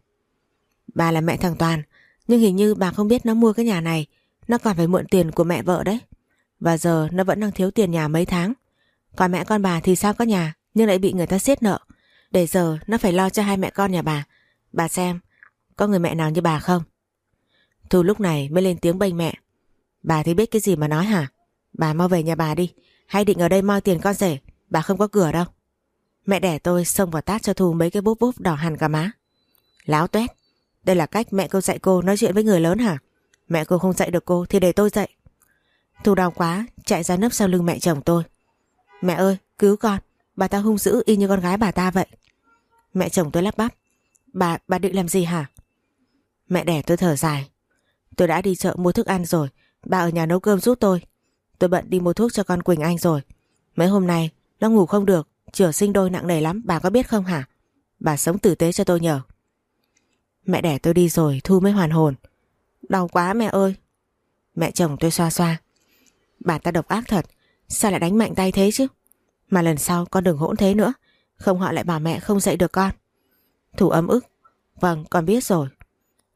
Bà là mẹ thằng Toàn, Nhưng hình như bà không biết nó mua cái nhà này. Nó còn phải mượn tiền của mẹ vợ đấy. Và giờ nó vẫn đang thiếu tiền nhà mấy tháng. Còn mẹ con bà thì sao có nhà, Nhưng lại bị người ta siết nợ. Để giờ nó phải lo cho hai mẹ con nhà bà. Bà xem, Có người mẹ nào như bà không? Thu lúc này mới lên tiếng bênh mẹ. Bà thì biết cái gì mà nói hả? Bà mau về nhà bà đi. Hay định ở đây moi tiền con rể, Bà không có cửa đâu. Mẹ đẻ tôi xông vào tát cho Thu mấy cái búp búp đỏ hẳn cả má. Láo tuét. Đây là cách mẹ cô dạy cô nói chuyện với người lớn hả? Mẹ cô không dạy được cô thì để tôi dạy. Thu đau quá Chạy ra nấp sau lưng mẹ chồng tôi. Mẹ ơi cứu con. Bà ta hung dữ y như con gái bà ta vậy. Mẹ chồng tôi lắp bắp. Bà, bà định làm gì hả? Mẹ đẻ tôi thở dài. Tôi đã đi chợ mua thức ăn rồi. Bà ở nhà nấu cơm giúp tôi. Tôi bận đi mua thuốc cho con Quỳnh Anh rồi. Mấy hôm nay nó ngủ không được. Chửa sinh đôi nặng nề lắm, bà có biết không hả? Bà sống tử tế cho tôi nhờ. Mẹ đẻ tôi đi rồi, Thu mới hoàn hồn. Đau quá mẹ ơi. Mẹ chồng tôi xoa xoa. Bà ta độc ác thật, Sao lại đánh mạnh tay thế chứ? Mà lần sau con đừng hỗn thế nữa, Không họ lại bảo mẹ không dạy được con. Thủ ấm ức. Vâng con biết rồi.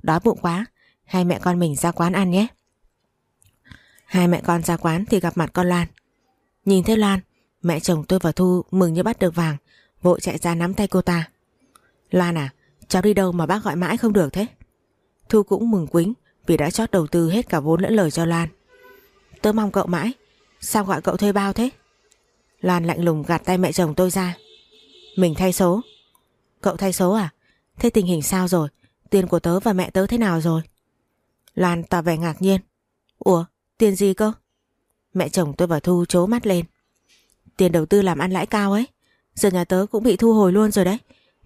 Đói bụng quá, Hai mẹ con mình ra quán ăn nhé. Hai mẹ con ra quán thì gặp mặt con Lan. Nhìn thấy Lan Mẹ chồng tôi và Thu mừng như bắt được vàng, Vội chạy ra nắm tay cô ta. Loan à cháu đi đâu mà bác gọi mãi không được thế? Thu cũng mừng quính Vì đã chót đầu tư hết cả vốn lẫn lời cho Loan. Tớ mong cậu mãi, Sao gọi cậu thuê bao thế? Loan lạnh lùng gạt tay mẹ chồng tôi ra. Mình thay số. Cậu thay số à? Thế tình hình sao rồi? Tiền của tớ và mẹ tớ thế nào rồi? Loan tỏ vẻ ngạc nhiên. Ủa, tiền gì cơ? Mẹ chồng tôi và Thu chố mắt lên. Tiền đầu tư làm ăn lãi cao ấy. Giờ nhà tớ cũng bị thu hồi luôn rồi đấy.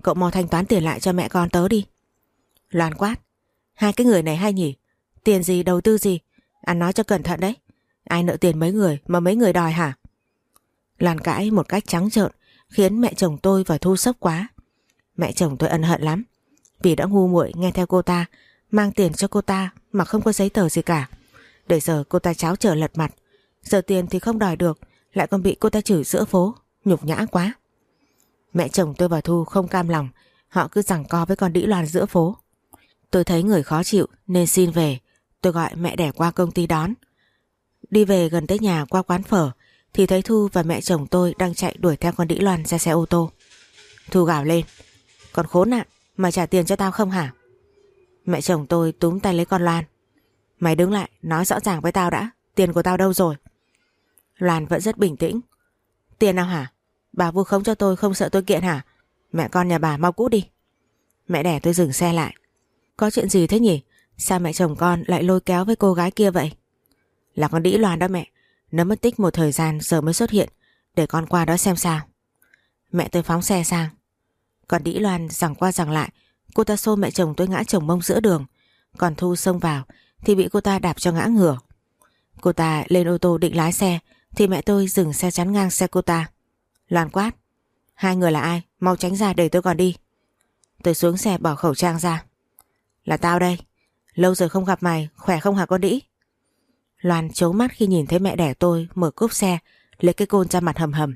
Cậu mau thanh toán tiền lại cho mẹ con tớ đi. Loan quát. Hai cái người này hay nhỉ? Tiền gì, đầu tư gì? Ăn nói cho cẩn thận đấy. Ai nợ tiền mấy người mà mấy người đòi hả? Loan cãi một cách trắng trợn, Khiến mẹ chồng tôi và Thu sốc quá. Mẹ chồng tôi ân hận lắm. Vì đã ngu muội nghe theo cô ta, Mang tiền cho cô ta mà không có giấy tờ gì cả. Để giờ cô ta cháo trở lật mặt. Giờ tiền thì không đòi được lại còn bị cô ta chửi giữa phố. Nhục nhã quá. Mẹ chồng tôi và Thu không cam lòng. Họ cứ giằng co với con đĩ loan giữa phố. Tôi thấy người khó chịu, nên xin về. Tôi gọi mẹ đẻ qua công ty đón. Đi về gần tới nhà qua quán phở, Thì thấy Thu và mẹ chồng tôi đang chạy đuổi theo con đĩ loan ra xe ô tô. Thu gào lên. Còn khốn nạn mà trả tiền cho tao không hả? Mẹ chồng tôi túm tay lấy con Loan. Mày đứng lại, nói rõ ràng với tao đã, Tiền của tao đâu rồi? Loan vẫn rất bình tĩnh Tiền nào hả Bà vu khống cho tôi, không sợ tôi kiện hả? Mẹ con nhà bà mau cút đi. Mẹ đẻ tôi dừng xe lại. Có chuyện gì thế nhỉ? Sao mẹ chồng con lại lôi kéo với cô gái kia vậy? Là con đĩ loan đó mẹ. Nó mất tích một thời gian giờ mới xuất hiện. Để con qua đó xem sao. Mẹ tôi phóng xe sang. Còn đĩ loan rằng qua rằng lại. Cô ta xô mẹ chồng tôi ngã chồng mông giữa đường. Còn Thu xông vào thì bị cô ta đạp cho ngã ngửa. Cô ta lên ô tô định lái xe thì mẹ tôi dừng xe chắn ngang xe cô ta. Loan quát. Hai người là ai? Mau tránh ra để tôi còn đi. Tôi xuống xe bỏ khẩu trang ra. Là tao đây. Lâu rồi không gặp mày, khỏe không hả con đĩ? Loan chấu mắt khi nhìn thấy mẹ đẻ tôi mở cốp xe, lấy cái côn ra mặt hầm hầm.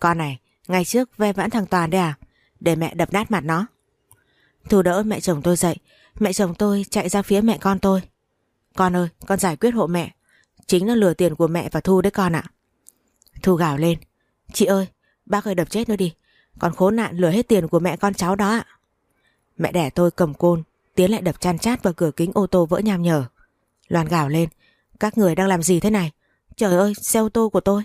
Con này, ngày trước ve vãn thằng Toàn đấy à? Để mẹ đập nát mặt nó. Thu đỡ mẹ chồng tôi dậy, mẹ chồng tôi chạy ra phía mẹ con tôi. Con ơi, con giải quyết hộ mẹ. Chính là lừa tiền của mẹ và Thu đấy con ạ. Thu gào lên. Chị ơi, bác ơi đập chết nó đi. Còn khốn nạn lừa hết tiền của mẹ con cháu đó ạ. Mẹ đẻ tôi cầm côn, tiến lại đập chăn chát vào cửa kính ô tô vỡ nham nhở. Loan gào lên. Các người đang làm gì thế này? Trời ơi, xe ô tô của tôi.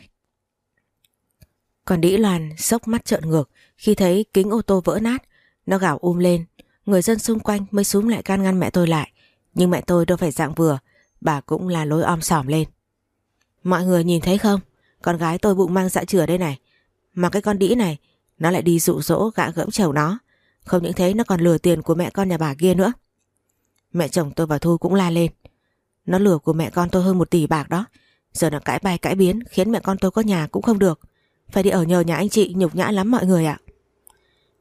Còn đĩ Loan sốc mắt trợn ngược khi thấy kính ô tô vỡ nát. Nó gào um lên. Người dân xung quanh mới súm lại can ngăn mẹ tôi lại. Nhưng mẹ tôi đâu phải dạng vừa. Bà cũng là lối om sòm lên. Mọi người nhìn thấy không? Con gái tôi bụng mang dạ chửa đây này. Mà cái con đĩ này, nó lại đi dụ dỗ gã gẫm chầu nó. Không những thế nó còn lừa tiền của mẹ con nhà bà kia nữa. Mẹ chồng tôi và Thu cũng la lên. Nó lừa của mẹ con tôi hơn một tỷ bạc đó. Giờ nó cãi bay cãi biến khiến mẹ con tôi có nhà cũng không được. Phải đi ở nhờ nhà anh chị nhục nhã lắm mọi người ạ.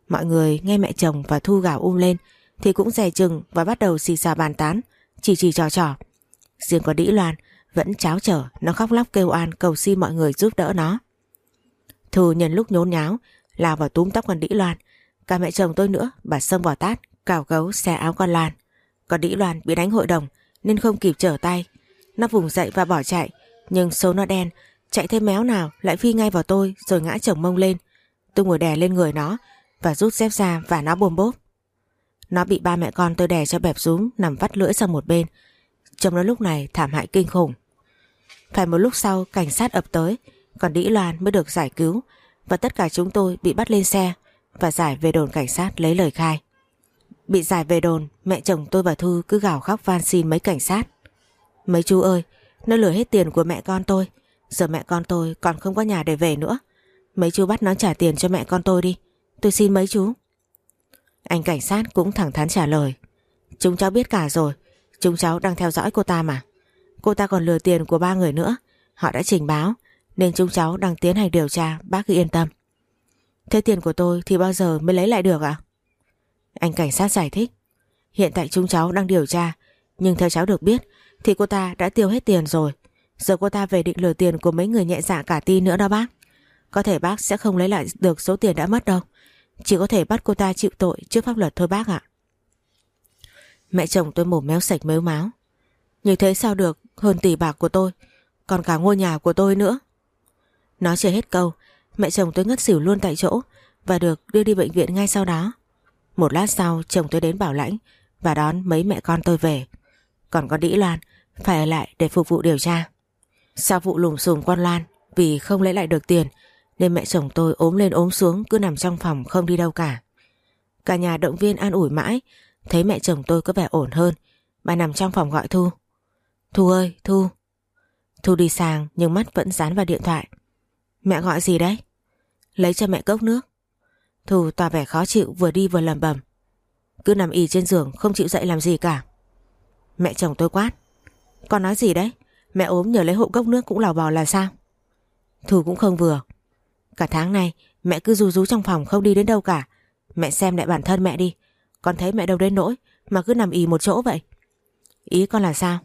Mọi người nghe mẹ chồng và Thu gào um lên thì cũng dè chừng và bắt đầu xì xà bàn tán, chỉ chỉ trò trò. Riêng có đĩ loan vẫn cháo trở, nó khóc lóc kêu an cầu xin mọi người giúp đỡ nó. Thù nhân lúc nhốn nháo, lao vào túm tóc con đĩ loan. Cả mẹ chồng tôi nữa, bà xông vào tát, cào gấu xe áo con loan. Còn đĩ loan bị đánh hội đồng nên không kịp trở tay. Nó vùng dậy và bỏ chạy, nhưng số nó đen, chạy thêm méo nào lại phi ngay vào tôi rồi ngã chồng mông lên. Tôi ngồi đè lên người nó và rút dép ra và nó bồm bốp. Nó bị ba mẹ con tôi đè cho bẹp rúm nằm vắt lưỡi sang một bên. Trông nó lúc này thảm hại kinh khủng. Phải một lúc sau cảnh sát ập tới, còn Đĩ Loan mới được giải cứu và tất cả chúng tôi bị bắt lên xe và giải về đồn cảnh sát lấy lời khai. Bị giải về đồn, mẹ chồng tôi và Thư cứ gào khóc van xin mấy cảnh sát. Mấy chú ơi, nó lừa hết tiền của mẹ con tôi, giờ mẹ con tôi còn không có nhà để về nữa. Mấy chú bắt nó trả tiền cho mẹ con tôi đi, tôi xin mấy chú. Anh cảnh sát cũng thẳng thắn trả lời. Chúng cháu biết cả rồi, chúng cháu đang theo dõi cô ta mà. Cô ta còn lừa tiền của ba người nữa, họ đã trình báo, nên chúng cháu đang tiến hành điều tra, bác cứ yên tâm. Thế tiền của tôi thì bao giờ mới lấy lại được ạ? Anh cảnh sát giải thích. Hiện tại chúng cháu đang điều tra, nhưng theo cháu được biết thì cô ta đã tiêu hết tiền rồi. Giờ cô ta về định lừa tiền của mấy người nhẹ dạ cả ti nữa đó bác. Có thể bác sẽ không lấy lại được số tiền đã mất đâu. Chỉ có thể bắt cô ta chịu tội trước pháp luật thôi bác ạ. Mẹ chồng tôi mổ méo sạch mếu máu. Như thế sao được hơn tỷ bạc của tôi, còn cả ngôi nhà của tôi nữa. Nói chưa hết câu, mẹ chồng tôi ngất xỉu luôn tại chỗ và được đưa đi bệnh viện ngay sau đó. Một lát sau chồng tôi đến bảo lãnh và đón mấy mẹ con tôi về. Còn con Đĩ Loan phải ở lại để phục vụ điều tra. Sau vụ lùm xùm con Loan vì không lấy lại được tiền nên mẹ chồng tôi ốm lên ốm xuống cứ nằm trong phòng không đi đâu cả. Cả nhà động viên an ủi mãi thấy mẹ chồng tôi có vẻ ổn hơn bà nằm trong phòng gọi Thu. Thu ơi, Thu. Thu đi sang nhưng mắt vẫn dán vào điện thoại. Mẹ gọi gì đấy? Lấy cho mẹ cốc nước. Thu tỏ vẻ khó chịu vừa đi vừa lầm bầm. Cứ nằm ì trên giường không chịu dậy làm gì cả. Mẹ chồng tôi quát. Con nói gì đấy? Mẹ ốm nhờ lấy hộ cốc nước cũng lào bò là sao? Thu cũng không vừa. Cả tháng này mẹ cứ rú rú trong phòng không đi đến đâu cả. Mẹ xem lại bản thân mẹ đi. Con thấy mẹ đâu đến nỗi mà cứ nằm ì một chỗ vậy. Ý con là sao?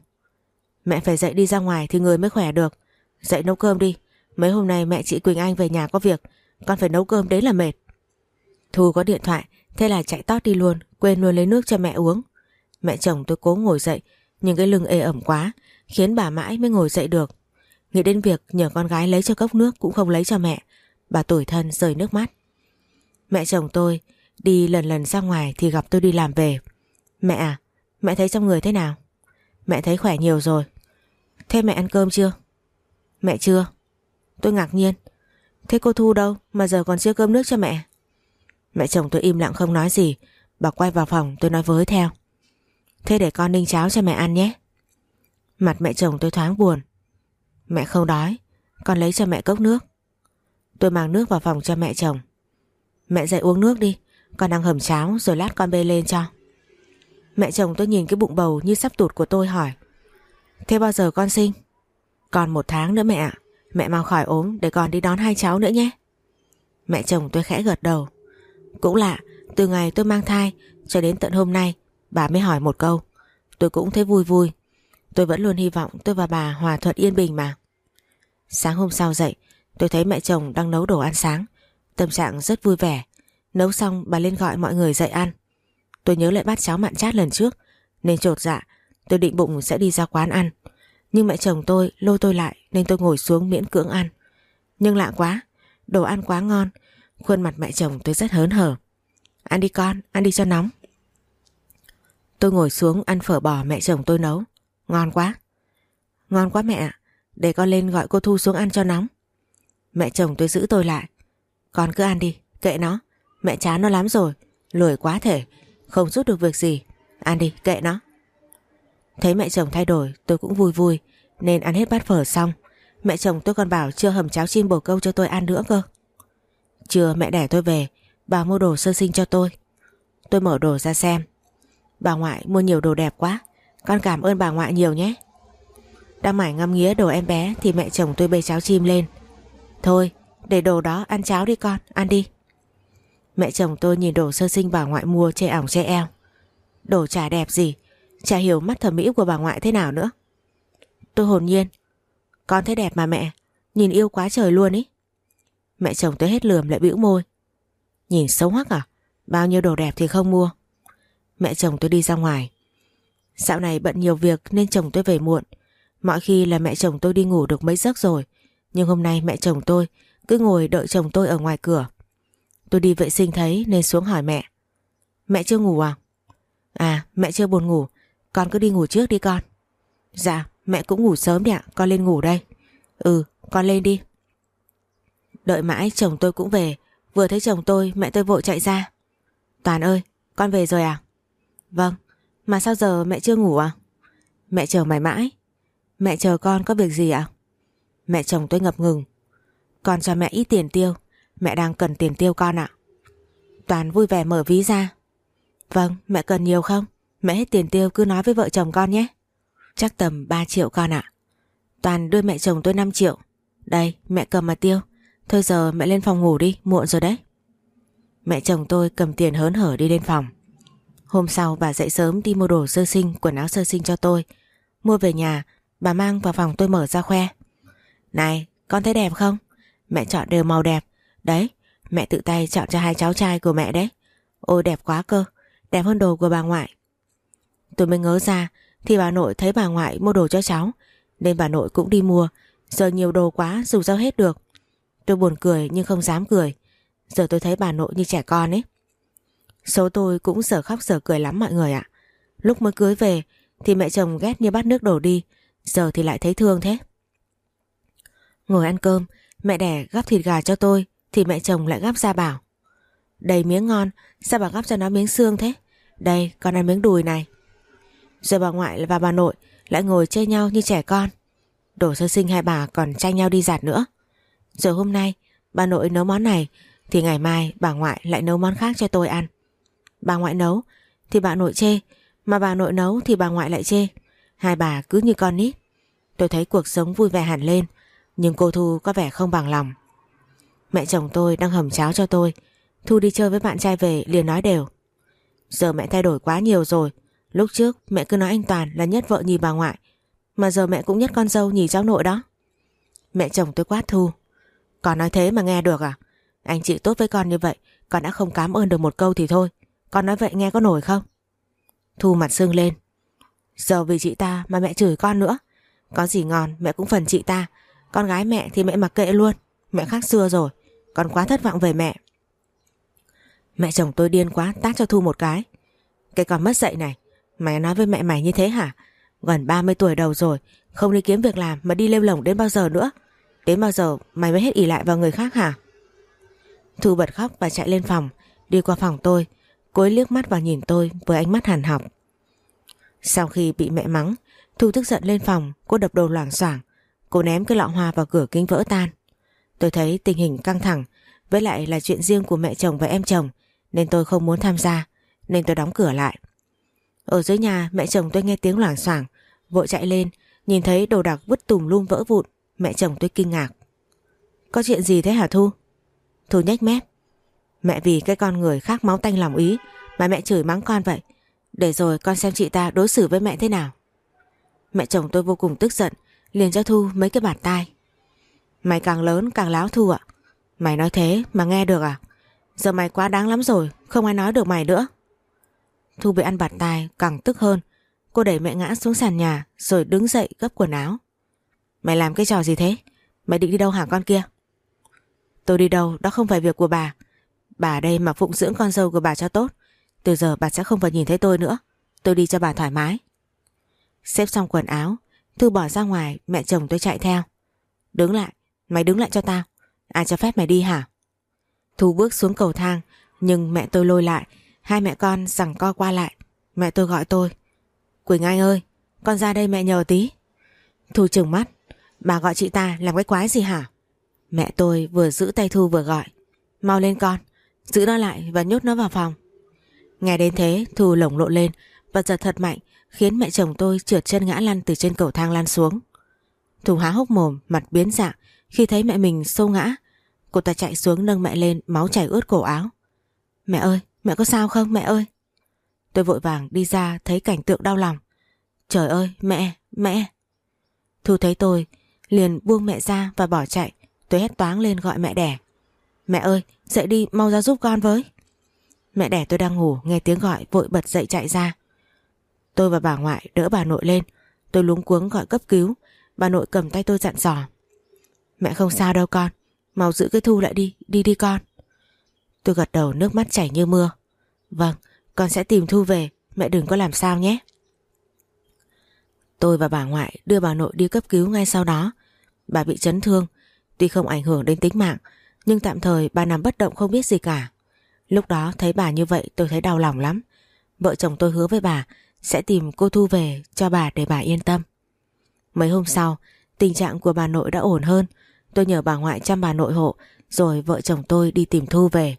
Mẹ phải dậy đi ra ngoài thì người mới khỏe được. Dậy nấu cơm đi. Mấy hôm nay mẹ chị Quỳnh Anh về nhà có việc. Con phải nấu cơm đấy là mệt. Thu có điện thoại, thế là chạy tót đi luôn, quên luôn lấy nước cho mẹ uống. Mẹ chồng tôi cố ngồi dậy, nhưng cái lưng ê ẩm quá, khiến bà mãi mới ngồi dậy được. Nghĩ đến việc nhờ con gái lấy cho cốc nước cũng không lấy cho mẹ, bà tủi thân rơi nước mắt. Mẹ chồng tôi đi lần lần ra ngoài thì gặp tôi đi làm về. Mẹ à, mẹ thấy trong người thế nào? Mẹ thấy khỏe nhiều rồi. Thế mẹ ăn cơm chưa? Mẹ chưa. Tôi ngạc nhiên. Thế cô Thu đâu mà giờ còn chưa cơm nước cho mẹ Mẹ chồng tôi im lặng không nói gì Bà quay vào phòng tôi nói với theo Thế để con ninh cháo cho mẹ ăn nhé Mặt mẹ chồng tôi thoáng buồn Mẹ không đói Con lấy cho mẹ cốc nước Tôi mang nước vào phòng cho mẹ chồng Mẹ dậy uống nước đi con đang hầm cháo, rồi lát con bê lên cho. Mẹ chồng tôi nhìn cái bụng bầu như sắp tụt của tôi hỏi, Thế bao giờ con sinh? Còn một tháng nữa mẹ ạ. Mẹ mau khỏi ốm để con đi đón hai cháu nữa nhé. Mẹ chồng tôi khẽ gật đầu. Cũng lạ, Từ ngày tôi mang thai Cho đến tận hôm nay, Bà mới hỏi một câu. Tôi cũng thấy vui vui. Tôi vẫn luôn hy vọng tôi và bà hòa thuận yên bình mà. Sáng hôm sau dậy, Tôi thấy mẹ chồng đang nấu đồ ăn sáng. Tâm trạng rất vui vẻ. Nấu xong bà lên gọi mọi người dậy ăn. Tôi nhớ lại bát cháo mặn chát lần trước Nên trột dạ Tôi định bụng sẽ đi ra quán ăn. Nhưng mẹ chồng tôi lôi tôi lại Nên tôi ngồi xuống miễn cưỡng ăn. Nhưng lạ quá Đồ ăn quá ngon Khuôn mặt mẹ chồng tôi rất hớn hở. Ăn đi con, ăn đi cho nóng. Tôi ngồi xuống ăn phở bò mẹ chồng tôi nấu. Ngon quá. Ngon quá mẹ Để con lên gọi cô Thu xuống ăn cho nóng. Mẹ chồng tôi giữ tôi lại. Con cứ ăn đi, kệ nó. Mẹ chán nó lắm rồi. Lười quá thể. Không giúp được việc gì. Ăn đi, kệ nó. Thấy mẹ chồng thay đổi tôi cũng vui vui. Nên ăn hết bát phở xong. Mẹ chồng tôi còn bảo chưa hầm cháo chim bồ câu cho tôi ăn nữa cơ. Trưa mẹ đẻ tôi về Bà mua đồ sơ sinh cho tôi. Tôi mở đồ ra xem. Bà ngoại mua nhiều đồ đẹp quá. Con cảm ơn bà ngoại nhiều nhé. Đang mải ngâm nghía đồ em bé Thì mẹ chồng tôi bê cháo chim lên. Thôi để đồ đó ăn cháo đi con Ăn đi. Mẹ chồng tôi nhìn đồ sơ sinh bà ngoại mua che ỏng che eo. Đồ chả đẹp gì, Chả hiểu mắt thẩm mỹ của bà ngoại thế nào nữa. Tôi hồn nhiên, Con thấy đẹp mà mẹ, Nhìn yêu quá trời luôn ý. Mẹ chồng tôi hết lườm lại bĩu môi. Nhìn xấu hắc à Bao nhiêu đồ đẹp thì không mua. Mẹ chồng tôi đi ra ngoài. Dạo này bận nhiều việc nên chồng tôi về muộn. Mọi khi là mẹ chồng tôi đi ngủ được mấy giấc rồi, Nhưng hôm nay mẹ chồng tôi Cứ ngồi đợi chồng tôi ở ngoài cửa. Tôi đi vệ sinh thấy nên xuống hỏi mẹ. Mẹ chưa ngủ à? À mẹ chưa buồn ngủ. Con cứ đi ngủ trước đi con. Dạ mẹ cũng ngủ sớm đi ạ. Con lên ngủ đây. Ừ con lên đi. Đợi mãi chồng tôi cũng về. Vừa thấy chồng tôi, mẹ tôi vội chạy ra. Toàn ơi, con về rồi à? Vâng. Mà sao giờ mẹ chưa ngủ à? Mẹ chờ mày mãi. Mẹ chờ con có việc gì ạ Mẹ chồng tôi ngập ngừng. Con cho mẹ ít tiền tiêu. Mẹ đang cần tiền tiêu con ạ. Toàn vui vẻ mở ví ra. Vâng mẹ cần nhiều không? Mẹ hết tiền tiêu, cứ nói với vợ chồng con nhé. Chắc tầm 3 triệu con ạ. Toàn đưa mẹ chồng tôi 5 triệu. Đây, mẹ cầm mà tiêu. Thôi giờ mẹ lên phòng ngủ đi, muộn rồi đấy. Mẹ chồng tôi cầm tiền hớn hở đi lên phòng. Hôm sau bà dậy sớm đi mua đồ sơ sinh, Quần áo sơ sinh cho tôi. Mua về nhà, Bà mang vào phòng tôi mở ra khoe. Này, con thấy đẹp không? Mẹ chọn đều màu đẹp. Đấy, mẹ tự tay chọn cho hai cháu trai của mẹ đấy. Ôi đẹp quá cơ, Đẹp hơn đồ của bà ngoại. Tôi mới ngớ ra, Thì bà nội thấy bà ngoại mua đồ cho cháu, Nên bà nội cũng đi mua. Giờ nhiều đồ quá, dù sao hết được. Tôi buồn cười nhưng không dám cười. Giờ tôi thấy bà nội như trẻ con ấy. Số tôi cũng giờ khóc giờ cười lắm mọi người ạ. Lúc mới cưới về, Thì mẹ chồng ghét như bắt nước đổ đi. Giờ thì lại thấy thương thế. Ngồi ăn cơm, Mẹ đẻ gắp thịt gà cho tôi. Thì mẹ chồng lại gắp ra bảo Đầy miếng ngon, Sao bà gắp cho nó miếng xương thế? Đây, con ăn miếng đùi này. Rồi bà ngoại và bà nội Lại ngồi chơi nhau như trẻ con. Đổ sơ sinh hai bà còn tranh nhau đi giặt nữa. Rồi hôm nay, Bà nội nấu món này, Thì ngày mai bà ngoại lại nấu món khác cho tôi ăn. Bà ngoại nấu, Thì bà nội chê, Mà bà nội nấu thì bà ngoại lại chê. Hai bà cứ như con nít. Tôi thấy cuộc sống vui vẻ hẳn lên, Nhưng cô Thu có vẻ không bằng lòng. Mẹ chồng tôi đang hầm cháo cho tôi. Thu đi chơi với bạn trai về, liền nói đều. Giờ mẹ thay đổi quá nhiều rồi. Lúc trước, mẹ cứ nói anh Toàn là nhất vợ nhì bà ngoại. Mà giờ mẹ cũng nhất con dâu nhì cháu nội đó. Mẹ chồng tôi quát Thu. Còn nói thế mà nghe được à? Anh chị tốt với con như vậy, Con đã không cảm ơn được một câu thì thôi. Con nói vậy nghe có nổi không? Thu mặt sưng lên. Giờ vì chị ta mà mẹ chửi con nữa. Có gì ngon, mẹ cũng phần chị ta. Con gái mẹ thì mẹ mặc kệ luôn. Mẹ khác xưa rồi. Con quá thất vọng về mẹ Mẹ chồng tôi điên quá tát cho Thu một cái Cái con mất dạy này Mày nói với mẹ mày như thế hả Gần 30 tuổi đầu rồi Không đi kiếm việc làm mà đi lêu lỏng đến bao giờ nữa Đến bao giờ mày mới hết ỉ lại vào người khác hả? Thu bật khóc và chạy lên phòng, đi qua phòng tôi, cô ấy liếc mắt vào nhìn tôi với ánh mắt hàn học. Sau khi bị mẹ mắng, Thu tức giận lên phòng, cô đập đồ loảng xoảng, cô ném cái lọ hoa vào cửa kính vỡ tan. Tôi thấy tình hình căng thẳng, với lại là chuyện riêng của mẹ chồng và em chồng, nên tôi không muốn tham gia, nên tôi đóng cửa lại. Ở dưới nhà mẹ chồng tôi nghe tiếng loảng xoảng, vội chạy lên, nhìn thấy đồ đạc vứt tùm lum vỡ vụn, mẹ chồng tôi kinh ngạc. Có chuyện gì thế hả Thu? Thu nhếch mép. Mẹ vì cái con người khác máu tanh lòng ý mà mẹ chửi mắng con vậy. Để rồi con xem chị ta đối xử với mẹ thế nào. Mẹ chồng tôi vô cùng tức giận, liền cho Thu mấy cái bạt tai. Mày càng lớn càng láo Thu ạ. Mày nói thế mà nghe được à? Giờ mày quá đáng lắm rồi, không ai nói được mày nữa. Thu bị ăn bạt tai càng tức hơn. Cô đẩy mẹ ngã xuống sàn nhà rồi đứng dậy gấp quần áo. Mày làm cái trò gì thế? Mày định đi đâu hả con kia? Tôi đi đâu, đó không phải việc của bà. Bà đây mà phụng dưỡng con dâu của bà cho tốt. Từ giờ bà sẽ không phải nhìn thấy tôi nữa. Tôi đi cho bà thoải mái. Xếp xong quần áo, Thư bỏ ra ngoài, mẹ chồng tôi chạy theo. Đứng lại, mày đứng lại cho tao. Ai cho phép mày đi hả? Thu bước xuống cầu thang, nhưng mẹ tôi lôi lại. Hai mẹ con rằng co qua lại. Mẹ tôi gọi tôi. Quỳnh Anh ơi, con ra đây mẹ nhờ tí. Thu trừng mắt. Bà gọi chị ta làm cái quái gì hả? Mẹ tôi vừa giữ tay Thu vừa gọi. Mau lên con, giữ nó lại và nhốt nó vào phòng. Nghe đến thế Thu lồng lộn lên và giật thật mạnh khiến mẹ chồng tôi trượt chân ngã lăn từ trên cầu thang lan xuống. Thu há hốc mồm, mặt biến dạng khi thấy mẹ mình sâu ngã. Cô ta chạy xuống nâng mẹ lên, máu chảy ướt cổ áo. Mẹ ơi, mẹ có sao không mẹ ơi? Tôi vội vàng đi ra thấy cảnh tượng đau lòng. Trời ơi, mẹ, mẹ. Thu thấy tôi, liền buông mẹ ra và bỏ chạy. Tôi hét toáng lên gọi mẹ đẻ. Mẹ ơi, dậy đi, mau ra giúp con với. Mẹ đẻ tôi đang ngủ, nghe tiếng gọi vội bật dậy chạy ra. Tôi và bà ngoại đỡ bà nội lên. Tôi lúng cuống gọi cấp cứu. Bà nội cầm tay tôi dặn dò. Mẹ không sao đâu con. Mau giữ cái thu lại đi, đi đi con. Tôi gật đầu nước mắt chảy như mưa. Vâng, con sẽ tìm Thu về, mẹ đừng có làm sao nhé. Tôi và bà ngoại đưa bà nội đi cấp cứu ngay sau đó. Bà bị chấn thương, tuy không ảnh hưởng đến tính mạng, nhưng tạm thời bà nằm bất động không biết gì cả. Lúc đó thấy bà như vậy tôi thấy đau lòng lắm. Vợ chồng tôi hứa với bà sẽ tìm cô Thu về cho bà để bà yên tâm. Mấy hôm sau, tình trạng của bà nội đã ổn hơn. Tôi nhờ bà ngoại chăm bà nội hộ, rồi vợ chồng tôi đi tìm Thu về.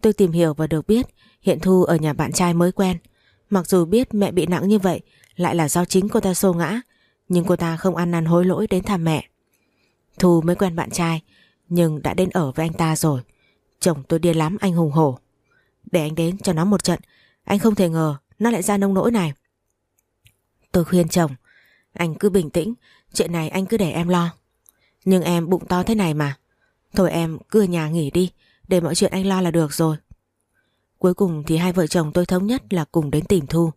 Tôi tìm hiểu và được biết, hiện Thu ở nhà bạn trai mới quen. Mặc dù biết mẹ bị nặng như vậy, lại là do chính cô ta xô ngã, nhưng cô ta không ăn năn hối lỗi đến thăm mẹ. Thu mới quen bạn trai, nhưng đã đến ở với anh ta rồi. Chồng tôi điên lắm, anh hùng hổ. Để anh đến cho nó một trận, anh không thể ngờ nó lại ra nông nỗi này. Tôi khuyên chồng, anh cứ bình tĩnh, chuyện này anh cứ để em lo. Nhưng em bụng to thế này mà. Thôi em cứ ở nhà nghỉ đi, để mọi chuyện anh lo là được rồi. Cuối cùng thì hai vợ chồng tôi thống nhất là cùng đến tìm Thu.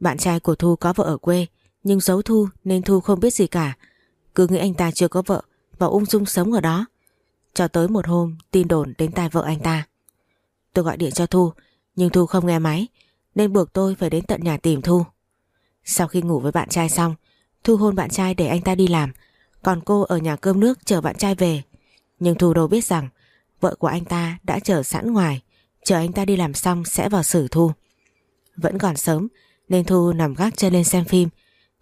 Bạn trai của Thu có vợ ở quê, nhưng giấu Thu nên Thu không biết gì cả. Cứ nghĩ anh ta chưa có vợ và ung dung sống ở đó. Cho tới một hôm, tin đồn đến tai vợ anh ta. Tôi gọi điện cho Thu, nhưng Thu không nghe máy, nên buộc tôi phải đến tận nhà tìm Thu. Sau khi ngủ với bạn trai xong, Thu hôn bạn trai để anh ta đi làm còn cô ở nhà cơm nước chờ bạn trai về. Nhưng Thu đâu biết rằng, vợ của anh ta đã chờ sẵn ngoài chờ anh ta đi làm xong sẽ vào xử Thu. Vẫn còn sớm, nên Thu nằm gác chân lên xem phim,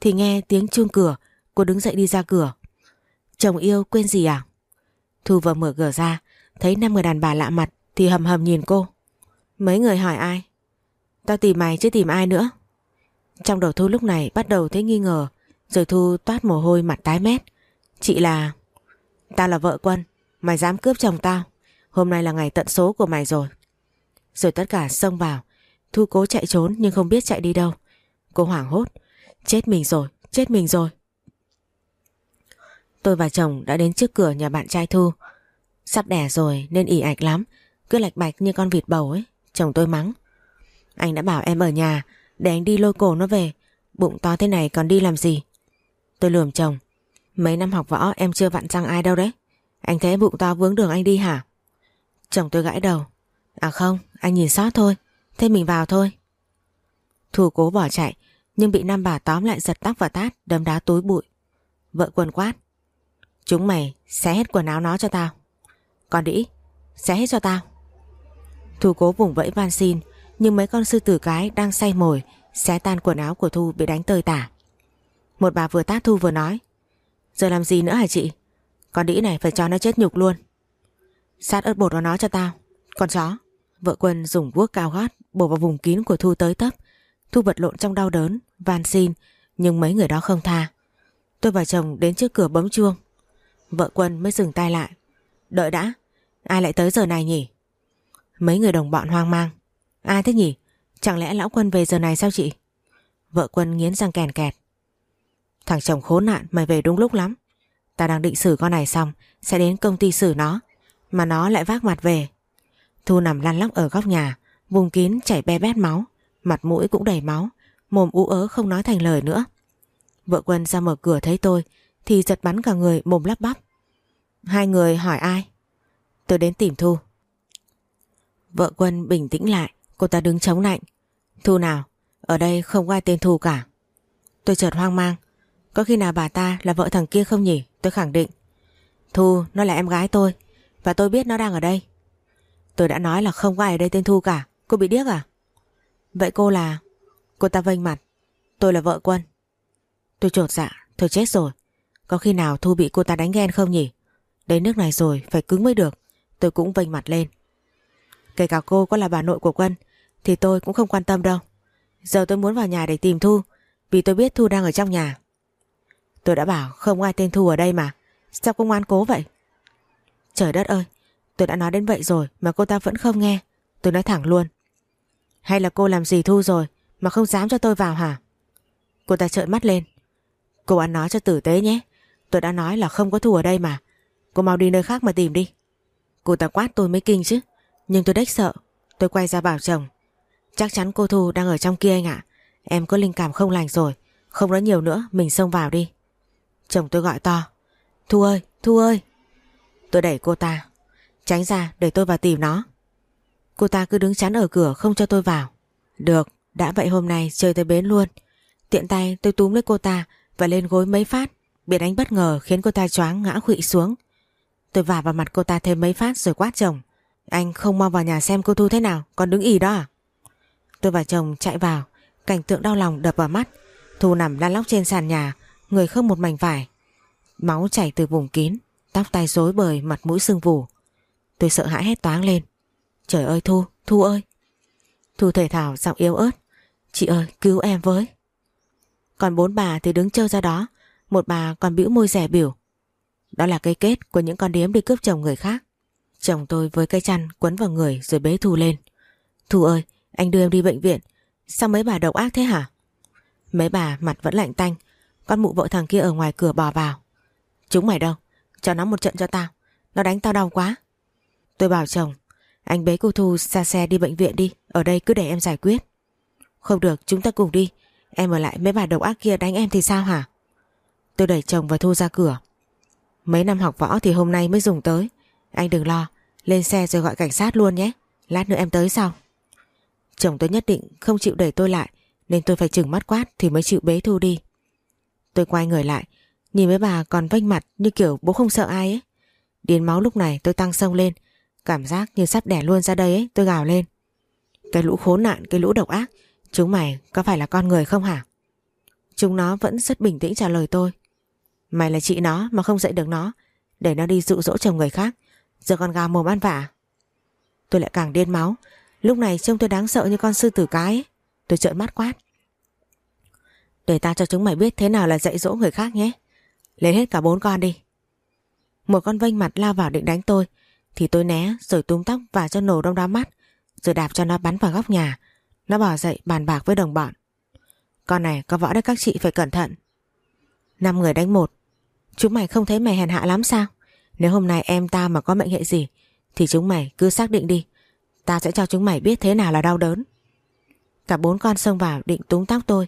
thì nghe tiếng chuông cửa, cô đứng dậy đi ra cửa. Chồng yêu quên gì à? Thu vừa mở cửa ra, thấy năm người đàn bà lạ mặt thì hầm hầm nhìn cô. Mấy người hỏi ai? Tao tìm mày chứ tìm ai nữa. Trong đầu Thu lúc này bắt đầu thấy nghi ngờ, rồi Thu toát mồ hôi mặt tái mét. Chị là... Tao là vợ quân Mày dám cướp chồng tao. Hôm nay là ngày tận số của mày rồi. Rồi tất cả xông vào Thu cố chạy trốn nhưng không biết chạy đi đâu. Cô hoảng hốt Chết mình rồi, chết mình rồi. Tôi và chồng đã đến trước cửa nhà bạn trai Thu. Sắp đẻ rồi nên ỉ ạch lắm Cứ lạch bạch như con vịt bầu ấy Chồng tôi mắng. Anh đã bảo em ở nhà Để anh đi lôi cổ nó về Bụng to thế này còn đi làm gì? Tôi lườm chồng Mấy năm học võ em chưa vặn răng ai đâu đấy Anh thấy bụng to vướng đường anh đi hả Chồng tôi gãi đầu À không anh nhìn sót thôi Thế mình vào thôi Thu cố bỏ chạy Nhưng bị năm bà tóm lại giật tóc và tát đấm đá túi bụi Vợ quần quát Chúng mày xé hết quần áo nó cho tao. Còn đĩ, xé hết cho tao. Thu cố vùng vẫy van xin, nhưng mấy con sư tử cái đang say mồi, xé tan quần áo của Thu bị đánh tơi tả. Một bà vừa tát Thu vừa nói. Giờ làm gì nữa hả chị? Con đĩ này phải cho nó chết nhục luôn. Sát ớt bột vào nó cho tao. Con chó. Vợ quân dùng vuốt cao gót bổ vào vùng kín của Thu tới tấp. Thu vật lộn trong đau đớn, van xin, nhưng mấy người đó không tha. Tôi và chồng đến trước cửa bấm chuông. Vợ quân mới dừng tay lại. Đợi đã, ai lại tới giờ này nhỉ? Mấy người đồng bọn hoang mang. Ai thế nhỉ? Chẳng lẽ lão quân về giờ này sao chị? Vợ quân nghiến răng kèn kẹt. Thằng chồng khốn nạn mày về đúng lúc lắm. Ta đang định xử con này xong sẽ đến công ty xử nó. Mà nó lại vác mặt về. Thu nằm lăn lóc ở góc nhà, vùng kín chảy be bét máu, mặt mũi cũng đầy máu, mồm ú ớ không nói thành lời nữa. Vợ quân ra mở cửa thấy tôi thì giật bắn cả người mồm lắp bắp. Hai người hỏi ai? Tôi đến tìm Thu. Vợ quân bình tĩnh lại, cô ta đứng chống lạnh. Thu nào? Ở đây không có ai tên Thu cả. Tôi chợt hoang mang. Có khi nào bà ta là vợ thằng kia không nhỉ? Tôi khẳng định. Thu, nó là em gái tôi. Và tôi biết nó đang ở đây. Tôi đã nói là không có ai ở đây tên Thu cả. Cô bị điếc à? Vậy cô là... Cô ta vênh mặt. Tôi là vợ quân. Tôi trột dạ. Thôi chết rồi. Có khi nào Thu bị cô ta đánh ghen không nhỉ? Đến nước này rồi, phải cứng mới được. Tôi cũng vênh mặt lên. Kể cả cô có là bà nội của quân thì tôi cũng không quan tâm đâu. Giờ tôi muốn vào nhà để tìm Thu vì tôi biết Thu đang ở trong nhà. Tôi đã bảo không ai tên Thu ở đây mà. Sao công an cố vậy? Trời đất ơi, tôi đã nói đến vậy rồi mà cô ta vẫn không nghe. Tôi nói thẳng luôn. Hay là cô làm gì Thu rồi mà không dám cho tôi vào hả? Cô ta trợn mắt lên. Cô ăn nói cho tử tế nhé. Tôi đã nói là không có Thu ở đây mà. Cô mau đi nơi khác mà tìm đi. Cô ta quát tôi mới kinh chứ. Nhưng tôi đếch sợ. Tôi quay ra bảo chồng. Chắc chắn cô Thu đang ở trong kia anh ạ. Em có linh cảm không lành rồi. Không nói nhiều nữa, mình xông vào đi. Chồng tôi gọi to. Thu ơi, Thu ơi. Tôi đẩy cô ta. Tránh ra để tôi vào tìm nó. Cô ta cứ đứng chắn ở cửa không cho tôi vào. Được, đã vậy hôm nay chơi tới bến luôn. Tiện tay tôi túm lấy cô ta và lên gối mấy phát. Bị đánh bất ngờ khiến cô ta choáng ngã khụy xuống. Tôi vả vào mặt cô ta thêm mấy phát rồi quát chồng. Anh không mau vào nhà xem cô Thu thế nào, còn đứng ỉ đó à? Tôi và chồng chạy vào, cảnh tượng đau lòng đập vào mắt. Thu nằm lăn lóc trên sàn nhà, người không một mảnh vải. Máu chảy từ vùng kín, tóc tay rối bời, mặt mũi sưng vù. Tôi sợ hãi hét toáng lên. Trời ơi Thu, Thu ơi! Thu thể thảo giọng yếu ớt. Chị ơi, cứu em với. Còn bốn bà thì đứng chơi ra đó, một bà còn bĩu môi rẻ biểu. Đó là cây kết của những con điếm đi cướp chồng người khác. Chồng tôi với cây chăn quấn vào người rồi bế Thu lên. Thu ơi, anh đưa em đi bệnh viện. Sao mấy bà độc ác thế hả? Mấy bà mặt vẫn lạnh tanh. Con mụ vợ thằng kia ở ngoài cửa bò vào. Chúng mày đâu? Cho nó một trận cho tao. Nó đánh tao đau quá. Tôi bảo chồng, anh bế cô Thu xa xe đi bệnh viện đi. Ở đây cứ để em giải quyết. Không được, chúng ta cùng đi. Em ở lại mấy bà độc ác kia đánh em thì sao hả? Tôi đẩy chồng và Thu ra cửa. Mấy năm học võ thì hôm nay mới dùng tới. Anh đừng lo, lên xe rồi gọi cảnh sát luôn nhé. Lát nữa em tới sau. Chồng tôi nhất định không chịu đẩy tôi lại nên tôi phải chừng mắt quát thì mới chịu bế Thu đi. Tôi quay người lại, nhìn mấy bà còn vênh mặt như kiểu bố không sợ ai ấy. Điên máu lúc này tôi tăng sông lên, cảm giác như sắp đẻ luôn ra đây ấy, tôi gào lên. Cái lũ khốn nạn, cái lũ độc ác, chúng mày có phải là con người không hả? Chúng nó vẫn rất bình tĩnh trả lời tôi. Mày là chị nó mà không dạy được nó, để nó đi dụ dỗ chồng người khác, giờ còn gào mồm ăn vả Tôi lại càng điên máu, lúc này trông tôi đáng sợ như con sư tử cái ấy. Tôi trợn mắt quát. Để ta cho chúng mày biết thế nào là dạy dỗ người khác nhé. Lấy hết cả bốn con đi. Một con vênh mặt lao vào định đánh tôi, thì tôi né rồi túm tóc và cho nổ đông đá mắt, rồi đạp cho nó bắn vào góc nhà. Nó bỏ dậy bàn bạc với đồng bọn. Con này có võ đấy các chị phải cẩn thận. Năm người đánh một. Chúng mày không thấy mày hèn hạ lắm sao? Nếu hôm nay em ta mà có mệnh hệ gì thì chúng mày cứ xác định đi. Ta sẽ cho chúng mày biết thế nào là đau đớn. Cả bốn con xông vào định túng tóc tôi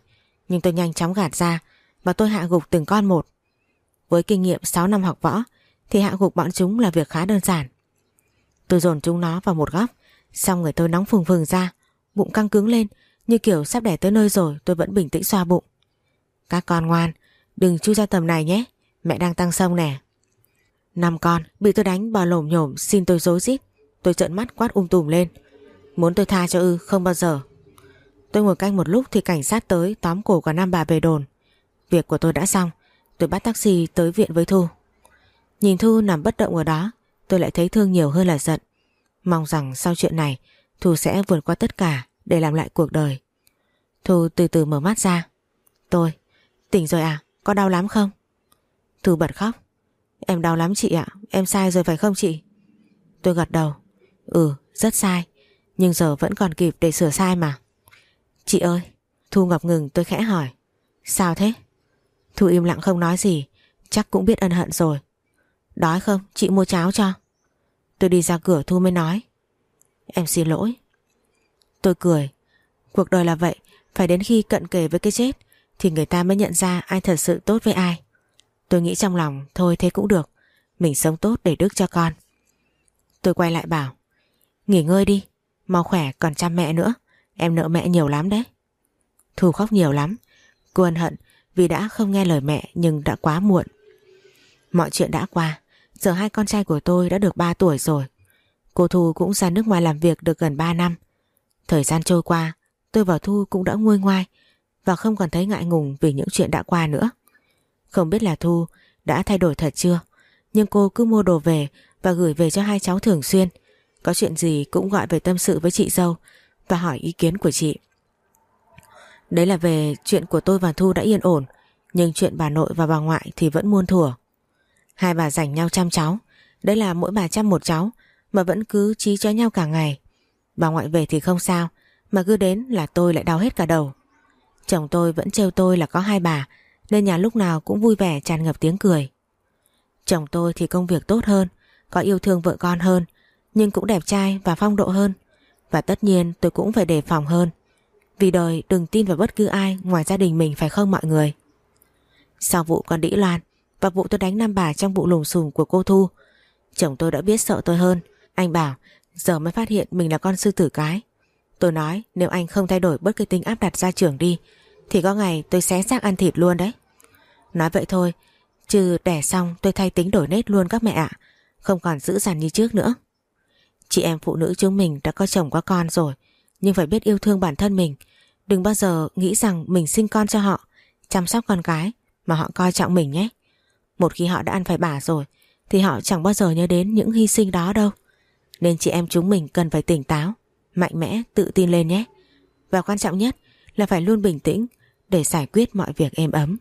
nhưng tôi nhanh chóng gạt ra và tôi hạ gục từng con một. Với kinh nghiệm 6 năm học võ, thì hạ gục bọn chúng là việc khá đơn giản. Tôi dồn chúng nó vào một góc, xong người tôi nóng phừng phừng ra, bụng căng cứng lên, như kiểu sắp đẻ tới nơi rồi tôi vẫn bình tĩnh xoa bụng. Các con ngoan, đừng chui ra tầm này nhé, mẹ đang tăng sông nè. Năm con bị tôi đánh bò lổm nhổm xin tôi dối rít Tôi trợn mắt quát um tùm lên Muốn tôi tha cho ư, không bao giờ Tôi ngồi canh một lúc thì cảnh sát tới, tóm cổ cả năm bà về đồn. Việc của tôi đã xong, Tôi bắt taxi tới viện với Thu. Nhìn Thu nằm bất động ở đó, Tôi lại thấy thương nhiều hơn là giận. Mong rằng sau chuyện này, Thu sẽ vượt qua tất cả để làm lại cuộc đời. Thu từ từ mở mắt ra. Tôi, Tỉnh rồi à Có đau lắm không? Thu bật khóc. Em đau lắm chị ạ, Em sai rồi phải không chị? Tôi gật đầu. Ừ rất sai, Nhưng giờ vẫn còn kịp để sửa sai mà. Chị ơi, Thu ngập ngừng, tôi khẽ hỏi. Sao thế? Thu im lặng không nói gì, Chắc cũng biết ân hận rồi. Đói không? Chị mua cháo cho. Tôi đi ra cửa, Thu mới nói. Em xin lỗi. Tôi cười. Cuộc đời là vậy, Phải đến khi cận kề với cái chết Thì người ta mới nhận ra ai thật sự tốt với ai. Tôi nghĩ trong lòng, Thôi thế cũng được. Mình sống tốt để đức cho con. Tôi quay lại bảo, Nghỉ ngơi đi, Mau khỏe, còn chăm mẹ nữa. Em nợ mẹ nhiều lắm đấy. Thu khóc nhiều lắm. Cô ân hận vì đã không nghe lời mẹ nhưng đã quá muộn. Mọi chuyện đã qua. Giờ hai con trai của tôi đã được 3 tuổi rồi. Cô Thu cũng ra nước ngoài làm việc được gần 3 năm. Thời gian trôi qua, Tôi và Thu cũng đã nguôi ngoai Và không còn thấy ngại ngùng vì những chuyện đã qua nữa. Không biết là Thu đã thay đổi thật chưa, Nhưng cô cứ mua đồ về Và gửi về cho hai cháu thường xuyên. Có chuyện gì cũng gọi về tâm sự với chị dâu và hỏi ý kiến của chị. Đấy là về chuyện của tôi và Thu đã yên ổn, Nhưng chuyện bà nội và bà ngoại thì vẫn muôn thuở. Hai bà dành nhau chăm cháu, Đấy là mỗi bà chăm một cháu, Mà vẫn cứ trí cho nhau cả ngày. Bà ngoại về thì không sao, Mà cứ đến là tôi lại đau hết cả đầu. Chồng tôi vẫn trêu tôi là có hai bà, Nên nhà lúc nào cũng vui vẻ tràn ngập tiếng cười. Chồng tôi thì công việc tốt hơn, Có yêu thương vợ con hơn, Nhưng cũng đẹp trai và phong độ hơn. Và tất nhiên tôi cũng phải đề phòng hơn. Vì đời đừng tin vào bất cứ ai Ngoài gia đình mình, phải không mọi người? Sau vụ con đĩ loan Và vụ tôi đánh nam bà trong vụ lùm xùm của cô Thu, Chồng tôi đã biết sợ tôi hơn. Anh bảo, Giờ mới phát hiện mình là con sư tử cái. Tôi nói, nếu anh không thay đổi bất cứ tính áp đặt ra trưởng đi, Thì có ngày tôi xé xác ăn thịt luôn đấy. Nói vậy thôi, Chứ đẻ xong tôi thay tính đổi nết luôn các mẹ ạ. Không còn giữ dằn như trước nữa. Chị em phụ nữ chúng mình đã có chồng có con rồi Nhưng phải biết yêu thương bản thân mình Đừng bao giờ nghĩ rằng mình sinh con cho họ Chăm sóc con cái Mà họ coi trọng mình nhé Một khi họ đã ăn phải bả rồi Thì họ chẳng bao giờ nhớ đến những hy sinh đó đâu nên chị em chúng mình cần phải tỉnh táo, mạnh mẽ, tự tin lên nhé. Và quan trọng nhất là phải luôn bình tĩnh để giải quyết mọi việc êm ấm.